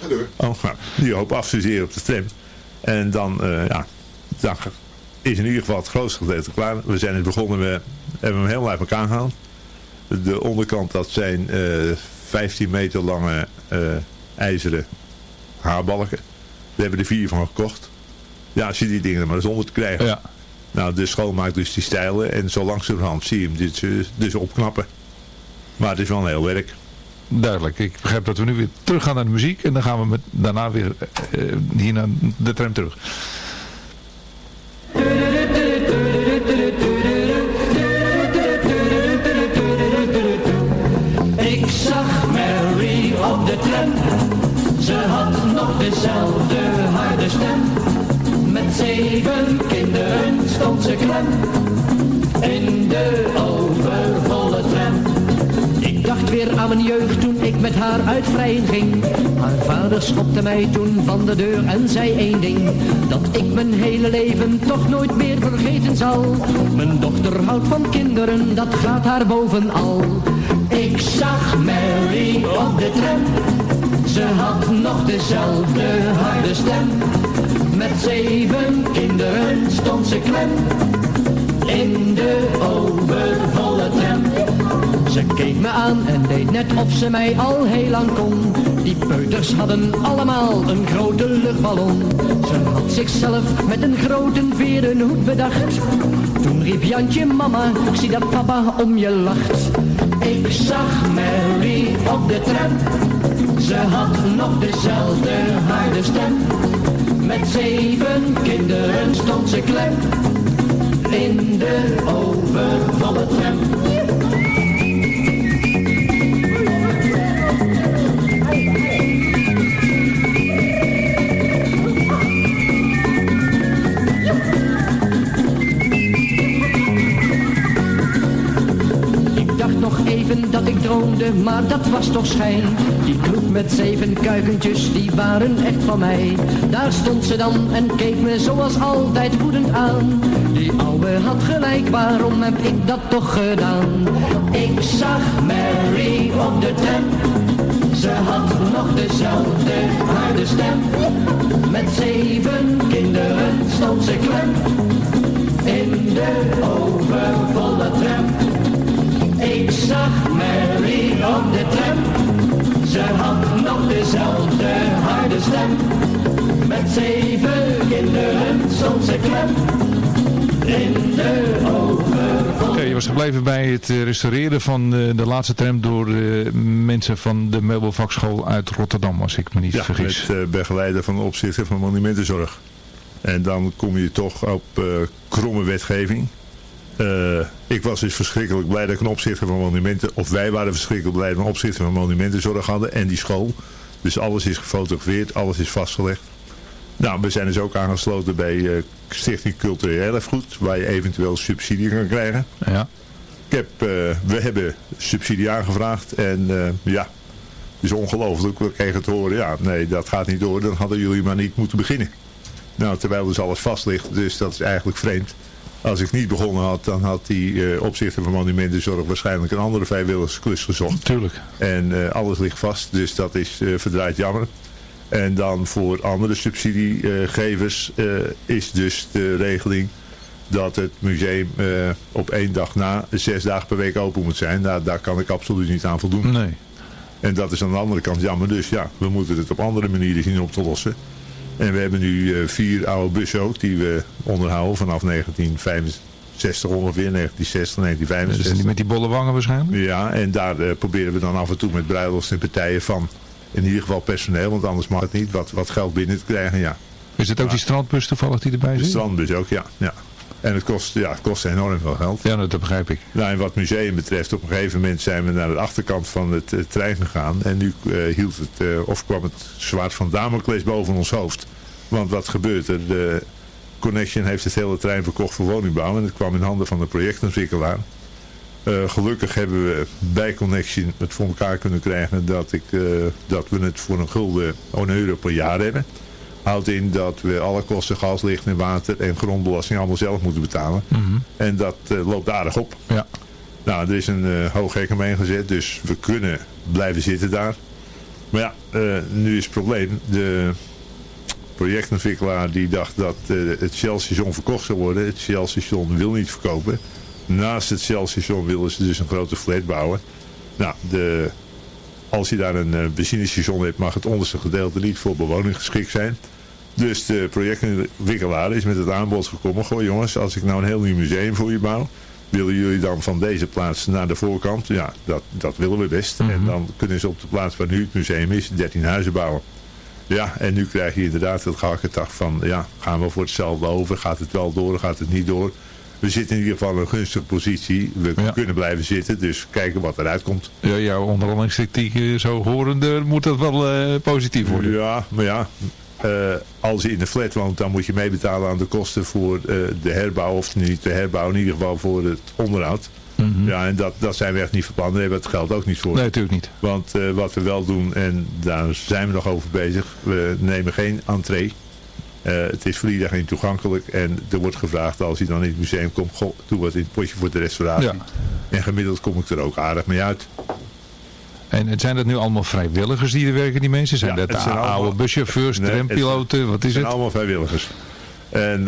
Speaker 7: Ga door. Oh, nou, die hopen af te studeren op de tram. En dan, eh, ja, dan is in ieder geval het grootste gedeelte klaar. We zijn het begonnen, we hebben hem helemaal uit elkaar gehaald. De onderkant, dat zijn eh 15 meter lange eh, ijzeren haarbalken. Daar hebben we er vier van gekocht. Ja, als je die dingen er maar eens onder te krijgen.
Speaker 6: Ja.
Speaker 7: Nou, de school maakt dus die stijlen en zo langzamerhand zie je hem dus, eh, dus opknappen. Maar het is wel een heel werk.
Speaker 6: Duidelijk. Ik begrijp dat we nu weer terug gaan naar de muziek. En dan gaan we met, daarna weer eh, hier naar de tram terug.
Speaker 10: Zeven kinderen stond ze klem. In de overvolle tram. Ik dacht weer aan mijn jeugd toen ik met haar uit ging. Haar vader schopte mij toen van de deur en zei één ding. Dat ik mijn hele leven toch nooit meer vergeten zal. Mijn dochter houdt van kinderen, dat gaat haar bovenal. Ik zag Mary op de tram. Ze had nog dezelfde harde stem. Met zeven kinderen stond ze klem. In de overvolle tram. Ze keek me aan en deed net of ze mij al heel lang kon. Die peuters hadden allemaal een grote luchtballon. Ze had zichzelf met een grote veren hoed bedacht. Toen riep Jantje mama, ik zie dat papa om je lacht. Ik zag Mary op de tram. Ze had nog dezelfde klem. In de overvolle tram. Ik dat ik droomde, maar dat was toch schijn. Die kroeg met zeven kuikentjes, die waren echt van mij. Daar stond ze dan en keek me zoals altijd woedend aan. Die ouwe had gelijk, waarom heb ik dat toch gedaan? Ik zag Mary op de tram. Ze had nog dezelfde harde stem. Met zeven kinderen stond ze klem. In de overvolle tram. Zag Mary op de tram. Ze had nog dezelfde harde stem. Met zeven kinderen stond ze klem. In de overvolle
Speaker 6: Ja, je was gebleven bij het eh, restaureren van eh, de laatste tram door eh, mensen van de meubelvakschool uit Rotterdam, als ik me niet
Speaker 7: Ja,
Speaker 6: vergis.
Speaker 7: met uh, begeleider van de opzichter van monumentenzorg. En dan kom je toch op uh, kromme wetgeving. Uh, ik was dus verschrikkelijk blij dat ik een opzichter van monumenten, of wij waren verschrikkelijk blij dat we een opzichter van monumentenzorg hadden en die school. Dus alles is gefotografeerd, alles is vastgelegd. Nou, we zijn dus ook aangesloten bij uh, Stichting Cultureel Erfgoed, waar je eventueel subsidie kan krijgen.
Speaker 6: Ja.
Speaker 7: Ik heb, uh, we hebben subsidie aangevraagd en ja, het is ongelooflijk. We kregen te horen, ja, nee, dat gaat niet door, dan hadden jullie maar niet moeten beginnen. Nou, terwijl dus alles vast ligt, dus dat is eigenlijk vreemd. Als ik niet begonnen had, dan had die uh, opzichter van monumentenzorg waarschijnlijk een andere vrijwilligersklus gezocht.
Speaker 6: Tuurlijk.
Speaker 7: En uh, alles ligt vast, dus dat is uh, verdraaid jammer. En dan voor andere subsidiegevers is dus de regeling dat het museum op één dag na zes dagen per week open moet zijn. Nou, daar kan ik absoluut niet aan voldoen.
Speaker 6: Nee.
Speaker 7: En dat is aan de andere kant jammer. Dus ja, we moeten het op andere manieren zien op te lossen. En we hebben nu uh, vier oude bussen ook die we onderhouden vanaf 1965 ongeveer, 1960, 1965.
Speaker 6: Dus die met die bolle wangen waarschijnlijk?
Speaker 7: Ja, en daar uh, proberen we dan af en toe met bruiloften en partijen van in ieder geval personeel, want anders mag het niet, wat, wat geld binnen te krijgen, ja.
Speaker 6: Is het ook die strandbus toevallig die erbij zit?
Speaker 7: De strandbus ook, ja. ja. En het kost, ja, het kost enorm veel geld.
Speaker 6: Ja, dat begrijp ik.
Speaker 7: Nou, en wat museum betreft, op een gegeven moment zijn we naar de achterkant van het uh, trein gegaan. En nu uh, hield het, uh, of kwam het zwaard van Damocles boven ons hoofd. Want wat gebeurt er? De Connection heeft het hele trein verkocht voor woningbouw. En het kwam in handen van de projectontwikkelaar. gelukkig hebben we bij Connection het voor elkaar kunnen krijgen dat, ik, dat we het voor een gulden, een euro per jaar hebben. Houdt in dat we alle kosten, gas, licht en water en grondbelasting allemaal zelf moeten betalen.
Speaker 6: Mhm.
Speaker 7: Mm -hmm. En dat uh, loopt aardig op.
Speaker 6: Ja.
Speaker 7: Nou, er is een uh, hooghek omheen gezet, dus we kunnen blijven zitten daar. Maar ja, uh, nu is het probleem. De projectontwikkelaar die dacht dat het Shell-station verkocht zou worden. Het Shell-station wil niet verkopen. Naast het Shell-station willen ze dus een grote flat bouwen. Nou, de, als je daar een benzinestation hebt, mag het onderste gedeelte niet voor bewoning geschikt zijn. Dus de projectontwikkelaar is met het aanbod gekomen. Goh jongens, als ik nou een heel nieuw museum voor je bouw. Willen jullie dan van deze plaats naar de voorkant? Ja, dat, dat willen we best. Mm -hmm. En dan kunnen ze op de plaats waar nu het museum is, 13 huizen bouwen. Ja, en nu krijg je inderdaad het gehakkedag van, ja, gaan we voor hetzelfde over? Gaat het wel door? Gaat het niet door? We zitten in ieder geval in een gunstige positie. We ja. kunnen blijven zitten, dus kijken wat eruit komt.
Speaker 6: Ja, jouw onderhandelingstechniek zo horende moet dat wel uh, positief worden.
Speaker 7: Ja, maar ja, uh, als je in de flat woont, dan moet je meebetalen aan de kosten voor uh, de herbouw. Of niet de herbouw, in ieder geval voor het onderhoud.
Speaker 6: Mm -hmm.
Speaker 7: Ja, en dat, dat zijn we echt niet plan. Daar hebben we het geld ook niet voor.
Speaker 6: Nee, natuurlijk niet.
Speaker 7: Want uh, wat we wel doen, en daar zijn we nog over bezig. We nemen geen entree. Het is voor iedereen toegankelijk. En er wordt gevraagd als je dan in het museum komt. Goh, doe wat in het potje voor de restauratie.
Speaker 6: Ja.
Speaker 7: En gemiddeld kom ik er ook aardig mee uit.
Speaker 6: En zijn dat nu allemaal vrijwilligers die er werken, die mensen? Zijn
Speaker 7: ja,
Speaker 6: dat
Speaker 7: zijn
Speaker 6: oude
Speaker 7: allemaal,
Speaker 6: buschauffeurs, nee, trampiloten? Wat is
Speaker 7: het? zijn
Speaker 6: het?
Speaker 7: allemaal vrijwilligers. En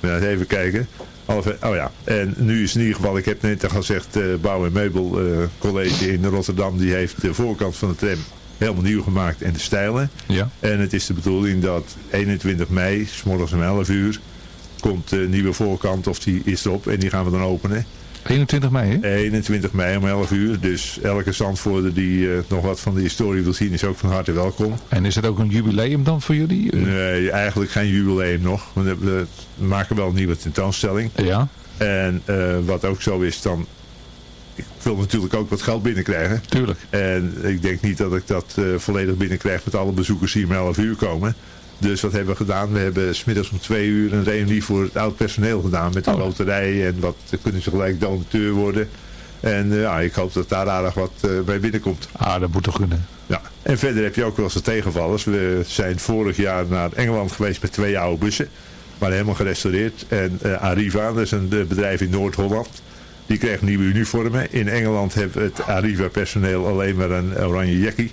Speaker 7: ja, even kijken. Oh ja, en nu is in ieder geval, ik heb net al gezegd, uh, Bouw- en Meubel uh, College in Rotterdam, die heeft de voorkant van de tram helemaal nieuw gemaakt en de stijlen.
Speaker 6: Ja.
Speaker 7: En het is de bedoeling dat 21 mei, s morgens om 11 uur, komt de nieuwe voorkant, of die is erop, en die gaan we dan openen.
Speaker 6: 21 mei, hè?
Speaker 7: 21 mei om 11 uur. Dus elke Zandvoorder die uh, nog wat van de historie wil zien, is ook van harte welkom.
Speaker 6: En is het ook een jubileum dan voor jullie?
Speaker 7: Nee, eigenlijk geen jubileum nog. We, we maken wel een nieuwe tentoonstelling.
Speaker 6: Ja.
Speaker 7: En uh, wat ook zo is, dan ik wil natuurlijk ook wat geld binnenkrijgen.
Speaker 6: Tuurlijk.
Speaker 7: En ik denk niet dat ik dat uh, volledig binnenkrijg met alle bezoekers die om 11 uur komen. Dus wat hebben we gedaan? We hebben smiddags om twee uur een reunie voor het oud personeel gedaan. Met de oh. loterij en wat kunnen ze gelijk donateur worden. En uh, ja, ik hoop dat daar aardig wat uh, bij binnenkomt.
Speaker 6: Ah, dat moet toch kunnen.
Speaker 7: Ja. En verder heb je ook wel eens de tegenvallers. We zijn vorig jaar naar Engeland geweest met twee oude bussen. Maar helemaal gerestaureerd. En uh, Arriva, dat is een bedrijf in Noord-Holland. Die kreeg nieuwe uniformen. In Engeland heeft het Arriva personeel alleen maar een oranje jackie.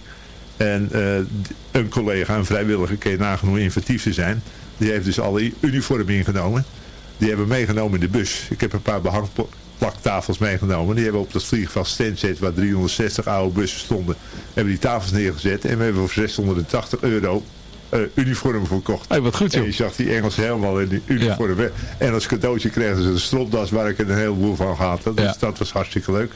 Speaker 7: En uh, een collega, een vrijwilliger, kan je nagenoeg inventief te zijn. Die heeft dus alle uniformen ingenomen. Die hebben meegenomen in de bus. Ik heb een paar behangplaktafels meegenomen. Die hebben op dat vliegveld Stanset, waar 360 oude bussen stonden, hebben die tafels neergezet. En we hebben voor 680 euro uh, uniform verkocht.
Speaker 6: Hey, wat goed joh.
Speaker 7: En je zag die Engelsen helemaal in die uniform. Ja. En als cadeautje kregen ze een stropdas waar ik er een heleboel van had. Dus ja. dat was hartstikke leuk.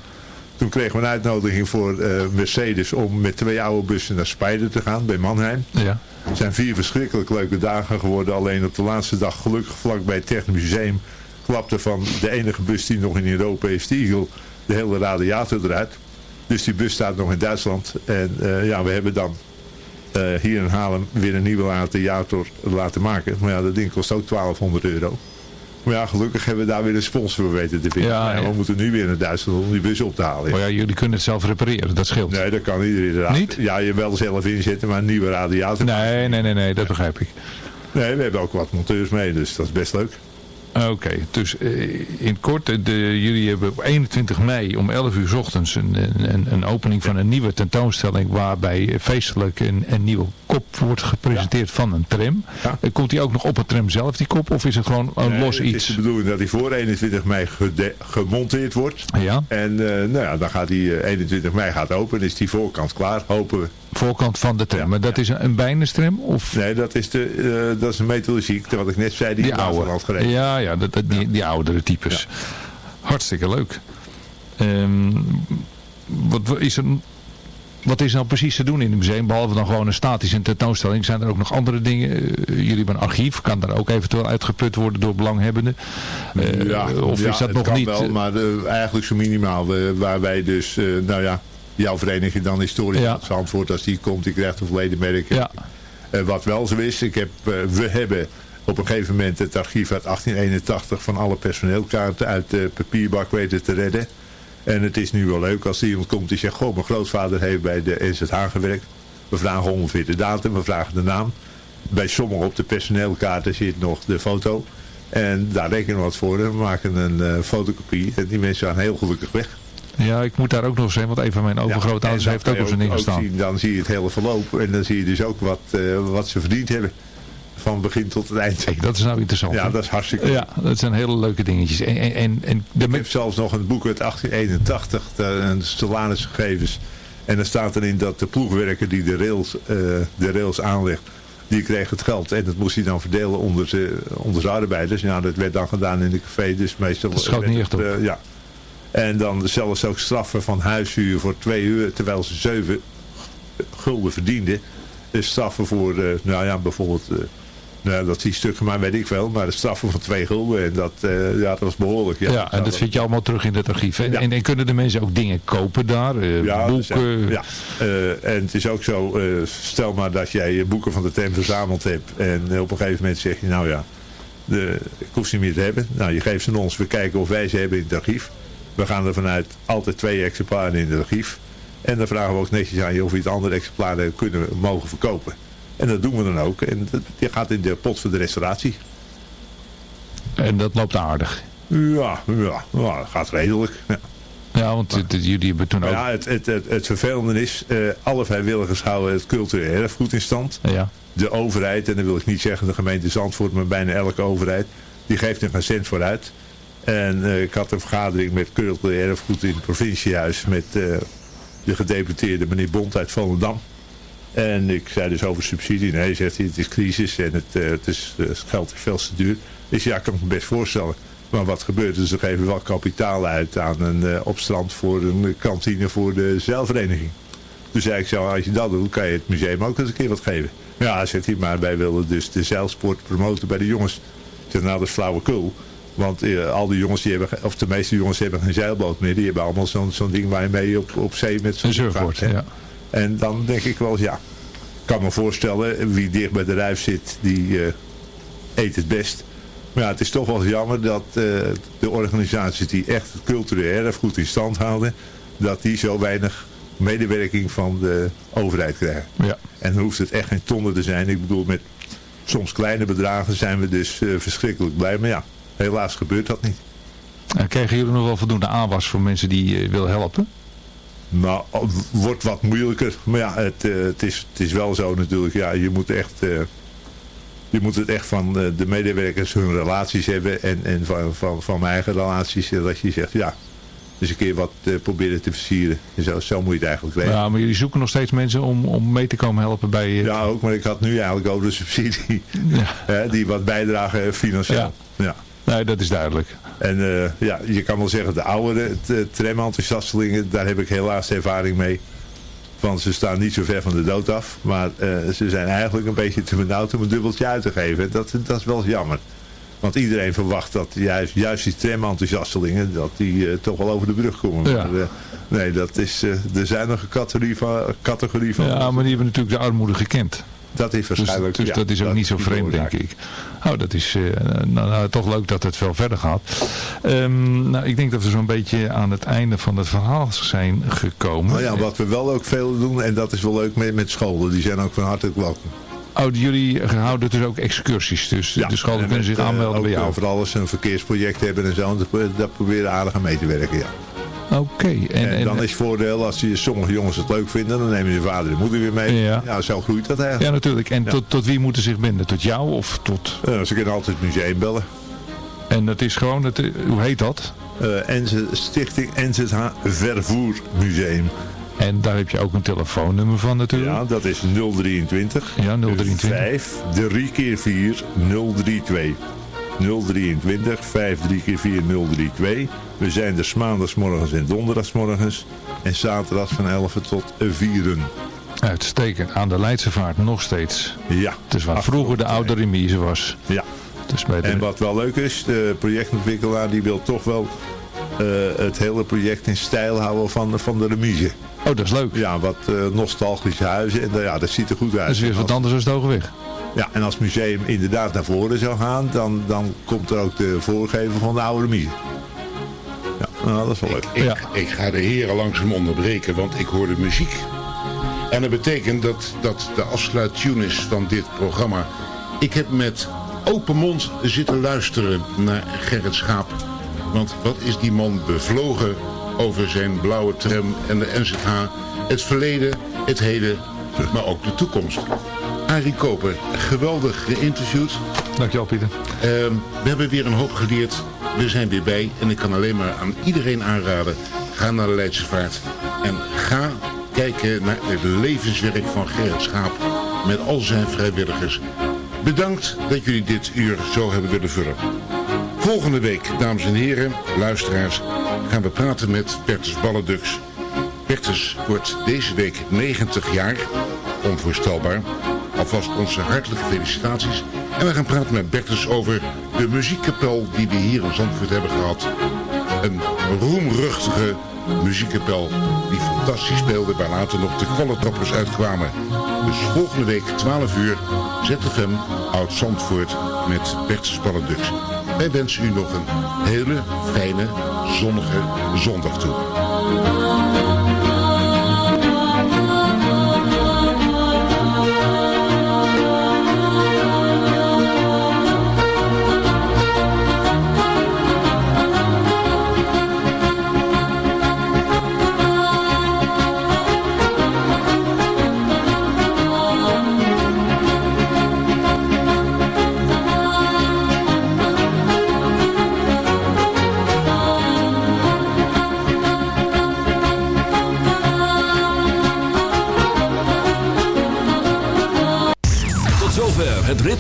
Speaker 7: Toen kregen we een uitnodiging voor uh, Mercedes om met twee oude bussen naar Spijden te gaan bij Mannheim.
Speaker 6: Ja.
Speaker 7: Het zijn vier verschrikkelijk leuke dagen geworden. Alleen op de laatste dag gelukkig vlak bij het Technisch Museum klapte van de enige bus die nog in Europa is, de Eagle, de hele radiator eruit. Dus die bus staat nog in Duitsland. En uh, ja, we hebben dan uh, hier in Haarlem weer een nieuwe radiator laten maken. Maar ja, dat ding kost ook 1200 euro. Maar ja, gelukkig hebben we daar weer een sponsor voor weten te vinden. Ja, ja. We moeten nu weer naar Duitsland om die bus op te halen.
Speaker 6: Maar ja, jullie kunnen het zelf repareren, dat scheelt.
Speaker 7: Nee, dat kan iedereen inderdaad.
Speaker 6: Niet?
Speaker 7: Ja, je wel zelf inzetten, maar een nieuwe radiator.
Speaker 6: Nee, nee, nee, nee dat begrijp ik.
Speaker 7: Nee, we hebben ook wat monteurs mee, dus dat is best leuk.
Speaker 6: Oké, okay, dus uh, in kort, de, jullie hebben op 21 mei om 11 uur s ochtends een, een, een opening van een nieuwe tentoonstelling waarbij feestelijk een, een nieuwe kop wordt gepresenteerd ja. van een tram. Ja. Uh, komt die ook nog op het tram zelf, die kop, of is het gewoon een
Speaker 7: nee,
Speaker 6: los iets?
Speaker 7: Het is de bedoeling dat die voor 21 mei gemonteerd wordt.
Speaker 6: Ja.
Speaker 7: En uh, nou ja, dan gaat die 21 mei gaat open, is die voorkant klaar, hopen we.
Speaker 6: Voorkant van de tram, maar dat is een, een? Of?
Speaker 7: Nee, dat is, de, dat is een metallurgiek, wat ik net zei, die,
Speaker 6: die oude.
Speaker 7: had gereden.
Speaker 6: Ja, ja, dat, dat, die, die oudere types. Hartstikke leuk. Um, wat is er... Wat is nou precies te doen in het museum? Behalve dan gewoon een statische tentoonstelling. Zijn er ook nog andere dingen? Uh, jullie hebben een archief. Kan daar ook eventueel uitgeput worden door belanghebbenden?
Speaker 7: Uh, ja, of is dat nog niet? wel, maar uh, eigenlijk zo minimaal. waar wij dus, nou ja, jouw vereniging dan historisch ja. antwoord als die komt, die krijgt een verleden merk.
Speaker 6: Ja.
Speaker 7: wat wel zo is, ik heb, we hebben op een gegeven moment het archief uit 1881 van alle personeelkaarten uit de papierbak weten te redden. En het is nu wel leuk als iemand komt die zegt, goh, mijn grootvader heeft bij de NZH gewerkt. We vragen ongeveer de datum, we vragen de naam. Bij sommigen op de personeelkaarten zit nog de foto. En daar rekenen we wat voor en we maken een uh, fotocopie. En die mensen gaan heel gelukkig weg.
Speaker 6: Ja, ik moet daar ook nog zijn, want een van mijn overgrootouders ja, heeft ook op zijn ding gestaan.
Speaker 7: Zien, dan zie je het hele verloop en dan zie je dus ook wat, uh, wat ze verdiend hebben van begin tot het eind.
Speaker 6: Kijk, dat is nou interessant.
Speaker 7: Ja, dat is hartstikke
Speaker 6: Ja, dat zijn hele leuke dingetjes. En, en, en, en
Speaker 7: de... Ik heb zelfs nog een boek uit 1881, een salarisgegevens. En daar staat erin dat de ploegwerker die de rails, uh, de rails aanlegt, die kreeg het geld. En dat moest hij dan verdelen onder, ze, onder zijn arbeiders. Ja, dat werd dan gedaan in de café, dus meestal...
Speaker 6: Dat schoot niet echt op.
Speaker 7: Uh, ja. En dan zelfs ook straffen van huishuur voor twee uur, terwijl ze zeven gulden verdienden. Dus straffen voor, uh, nou ja, bijvoorbeeld... Nou, dat die stukken, maar weet ik wel. Maar de straffen van twee gulden. En dat, uh, ja, dat was behoorlijk. Ja,
Speaker 6: ja en dat vind je allemaal terug in het archief. En, ja. en, en, kunnen de mensen ook dingen kopen daar? Uh,
Speaker 7: ja,
Speaker 6: boeken?
Speaker 7: Ja. Uh, en het is ook zo. stel maar dat jij boeken van de TEM verzameld hebt. En op een gegeven moment zeg je, nou ja. De, ik hoef ze niet meer te hebben. Nou, je geeft ze aan ons. We kijken of wij ze hebben in het archief. We gaan er vanuit altijd twee exemplaren in het archief. En dan vragen we ook netjes aan je of je het andere exemplaren kunnen mogen verkopen. En dat doen we dan ook. En dat, die gaat in de pot voor de restauratie.
Speaker 6: En dat loopt aardig?
Speaker 7: Ja, ja, ja dat gaat redelijk. Ja.
Speaker 6: Ja, want het, het, jullie hebben toen ook...
Speaker 7: Ja, het, het, het, het vervelende is, uh, alle vrijwilligers houden het cultureel erfgoed in stand.
Speaker 6: Ja.
Speaker 7: De overheid, en dan wil ik niet zeggen de gemeente Zandvoort, maar bijna elke overheid, die geeft er geen cent voor uit. En uh, ik had een vergadering met cultureel erfgoed in het provinciehuis met uh, de gedeputeerde meneer Bond uit Volendam. En ik zei dus over subsidie. Nee, zegt hij, het is crisis en het, uh, het, is, het geld is veel te duur. Dus ja, ik kan me best voorstellen. Maar wat gebeurt er? Ze geven wel kapitaal uit aan een opstand voor een kantine voor de zeilvereniging. Toen zei ik zo, als je dat doet, kan je het museum ook eens een keer wat geven. Ja, zegt hij, maar wij willen dus de zeilsport promoten bij de jongens. Ik nou dat is flauwekul. Want uh, al die jongens, die hebben, of de meeste jongens hebben geen zeilboot meer. Die hebben allemaal zo'n zo'n ding waar je mee op, op zee met zo'n
Speaker 6: surfboard. Ja.
Speaker 7: En dan denk ik wel eens, ja, ik kan me voorstellen, wie dicht bij de ruif zit, die uh, eet het best. Maar ja, het is toch wel jammer dat uh, de organisaties die echt het cultureel erfgoed in stand houden, dat die zo weinig medewerking van de overheid krijgen.
Speaker 6: Ja.
Speaker 7: En dan hoeft het echt geen tonnen te zijn. Ik bedoel, met soms kleine bedragen zijn we dus verschrikkelijk blij. Maar ja, helaas gebeurt dat niet.
Speaker 6: En krijgen jullie nog wel voldoende aanwas voor mensen die uh, willen helpen?
Speaker 7: Nou, wordt wat moeilijker. Maar ja, het, uh, het, is, het is wel zo natuurlijk. Ja, je moet echt... je moet het echt van de medewerkers hun relaties hebben. En, en van, van, van mijn eigen relaties. Dat je zegt, ja, dus een keer wat proberen te versieren. Zo, zo moet je het eigenlijk weten.
Speaker 6: Ja, maar jullie zoeken nog steeds mensen om, om mee te komen helpen bij... Uh...
Speaker 7: Ja, ook, maar ik had nu eigenlijk over de subsidie. Ja. die wat bijdragen financieel.
Speaker 6: Ja.
Speaker 7: ja.
Speaker 6: Nee, dat is duidelijk.
Speaker 7: En uh, ja, je kan wel zeggen, de oudere tramenthousiastelingen, daar heb ik helaas ervaring mee. Want ze staan niet zo ver van de dood af. Maar ze zijn eigenlijk een beetje te benauwd om een dubbeltje uit te geven. Dat, dat is wel jammer. Want iedereen verwacht dat juist, juist die tram-enthousiastelingen, dat die uh, toch wel over de brug komen.
Speaker 6: Ja.
Speaker 7: Maar, uh, nee, dat is de zuinige categorie van, categorie van...
Speaker 6: Ja, maar die hebben natuurlijk de armoede gekend.
Speaker 7: Dat is waarschijnlijk...
Speaker 6: Dus, dus
Speaker 7: ja,
Speaker 6: dat is ook
Speaker 7: dat
Speaker 6: niet zo vreemd, denk ik. Oh, dat is nou, nou, toch leuk dat het veel verder gaat. Um, nou, ik denk dat we zo'n beetje aan het einde van het verhaal zijn gekomen.
Speaker 7: Nou ja, wat we wel ook veel doen, en dat is wel leuk met, met scholen. Die zijn ook van harte welkom.
Speaker 6: Oh, jullie houden dus ook excursies. Dus
Speaker 7: ja,
Speaker 6: de scholen kunnen zich aanmelden
Speaker 7: uh,
Speaker 6: bij jou.
Speaker 7: Als ze een verkeersproject hebben en zo. Dat proberen aardig aan mee te werken, ja.
Speaker 6: Oké. Okay.
Speaker 7: En, en, en, dan is het voordeel, als die, sommige jongens het leuk vinden, dan nemen ze vader en moeder weer mee.
Speaker 6: Ja,
Speaker 7: ja zo groeit dat eigenlijk.
Speaker 6: Ja, natuurlijk. En ja. tot, tot wie moeten zich binden? Tot jou of tot...
Speaker 7: Ze kunnen altijd het museum bellen.
Speaker 6: En dat is gewoon, het, hoe heet dat?
Speaker 7: Uh, Enze, Stichting NZH Vervoermuseum.
Speaker 6: En daar heb je ook een telefoonnummer van natuurlijk.
Speaker 7: Ja, dat is 023.
Speaker 6: Ja, 023.
Speaker 7: 5, 3 keer 4, 032. 023, 5, 3 keer 4, 032. We zijn er maandagsmorgens en donderdagsmorgens. En zaterdags van 11 tot 4.
Speaker 6: Uitstekend. Aan de Leidsevaart nog steeds.
Speaker 7: Ja.
Speaker 6: Dus waar vroeger de oude remise was.
Speaker 7: Ja.
Speaker 6: Dus bij de...
Speaker 7: En wat wel leuk is, de projectontwikkelaar die wil toch wel uh, het hele project in stijl houden van, van de remise.
Speaker 6: Oh, dat is leuk.
Speaker 7: Ja, wat uh, nostalgische huizen. En uh, ja, dat ziet er goed uit.
Speaker 6: Dat is weer wat anders dan Hoogweg.
Speaker 7: Ja, en als het museum inderdaad naar voren zou gaan, dan, dan komt er ook de voorgever van de oude remise. Nou, dat is wel leuk.
Speaker 5: Ik,
Speaker 6: ja.
Speaker 5: ik, ik ga de heren langzaam onderbreken, want ik hoor de muziek. En dat betekent dat, dat de afsluittune is van dit programma. Ik heb met open mond zitten luisteren naar Gerrit Schaap. Want wat is die man bevlogen over zijn blauwe tram en de NZH. Het verleden, het heden, maar ook de toekomst. Arie Koper, geweldig geïnterviewd.
Speaker 6: Dankjewel Pieter.
Speaker 5: Uh, we hebben weer een hoop geleerd. We zijn weer bij en ik kan alleen maar aan iedereen aanraden. Ga naar de Leidse Vaart en ga kijken naar het levenswerk van Gerrit Schaap met al zijn vrijwilligers. Bedankt dat jullie dit uur zo hebben willen vullen. Volgende week, dames en heren, luisteraars, gaan we praten met Bertus Balledux. Bertus wordt deze week 90 jaar, onvoorstelbaar. Alvast onze hartelijke felicitaties. En we gaan praten met Bertus over de muziekkapel die we hier in Zandvoort hebben gehad. Een roemruchtige muziekkapel die fantastisch speelde, waar later nog de kwallentrappers uitkwamen. Dus volgende week 12 uur ZFM Oud Zandvoort met Bertus Balledux. Wij wensen u nog een hele fijne, zonnige zondag toe.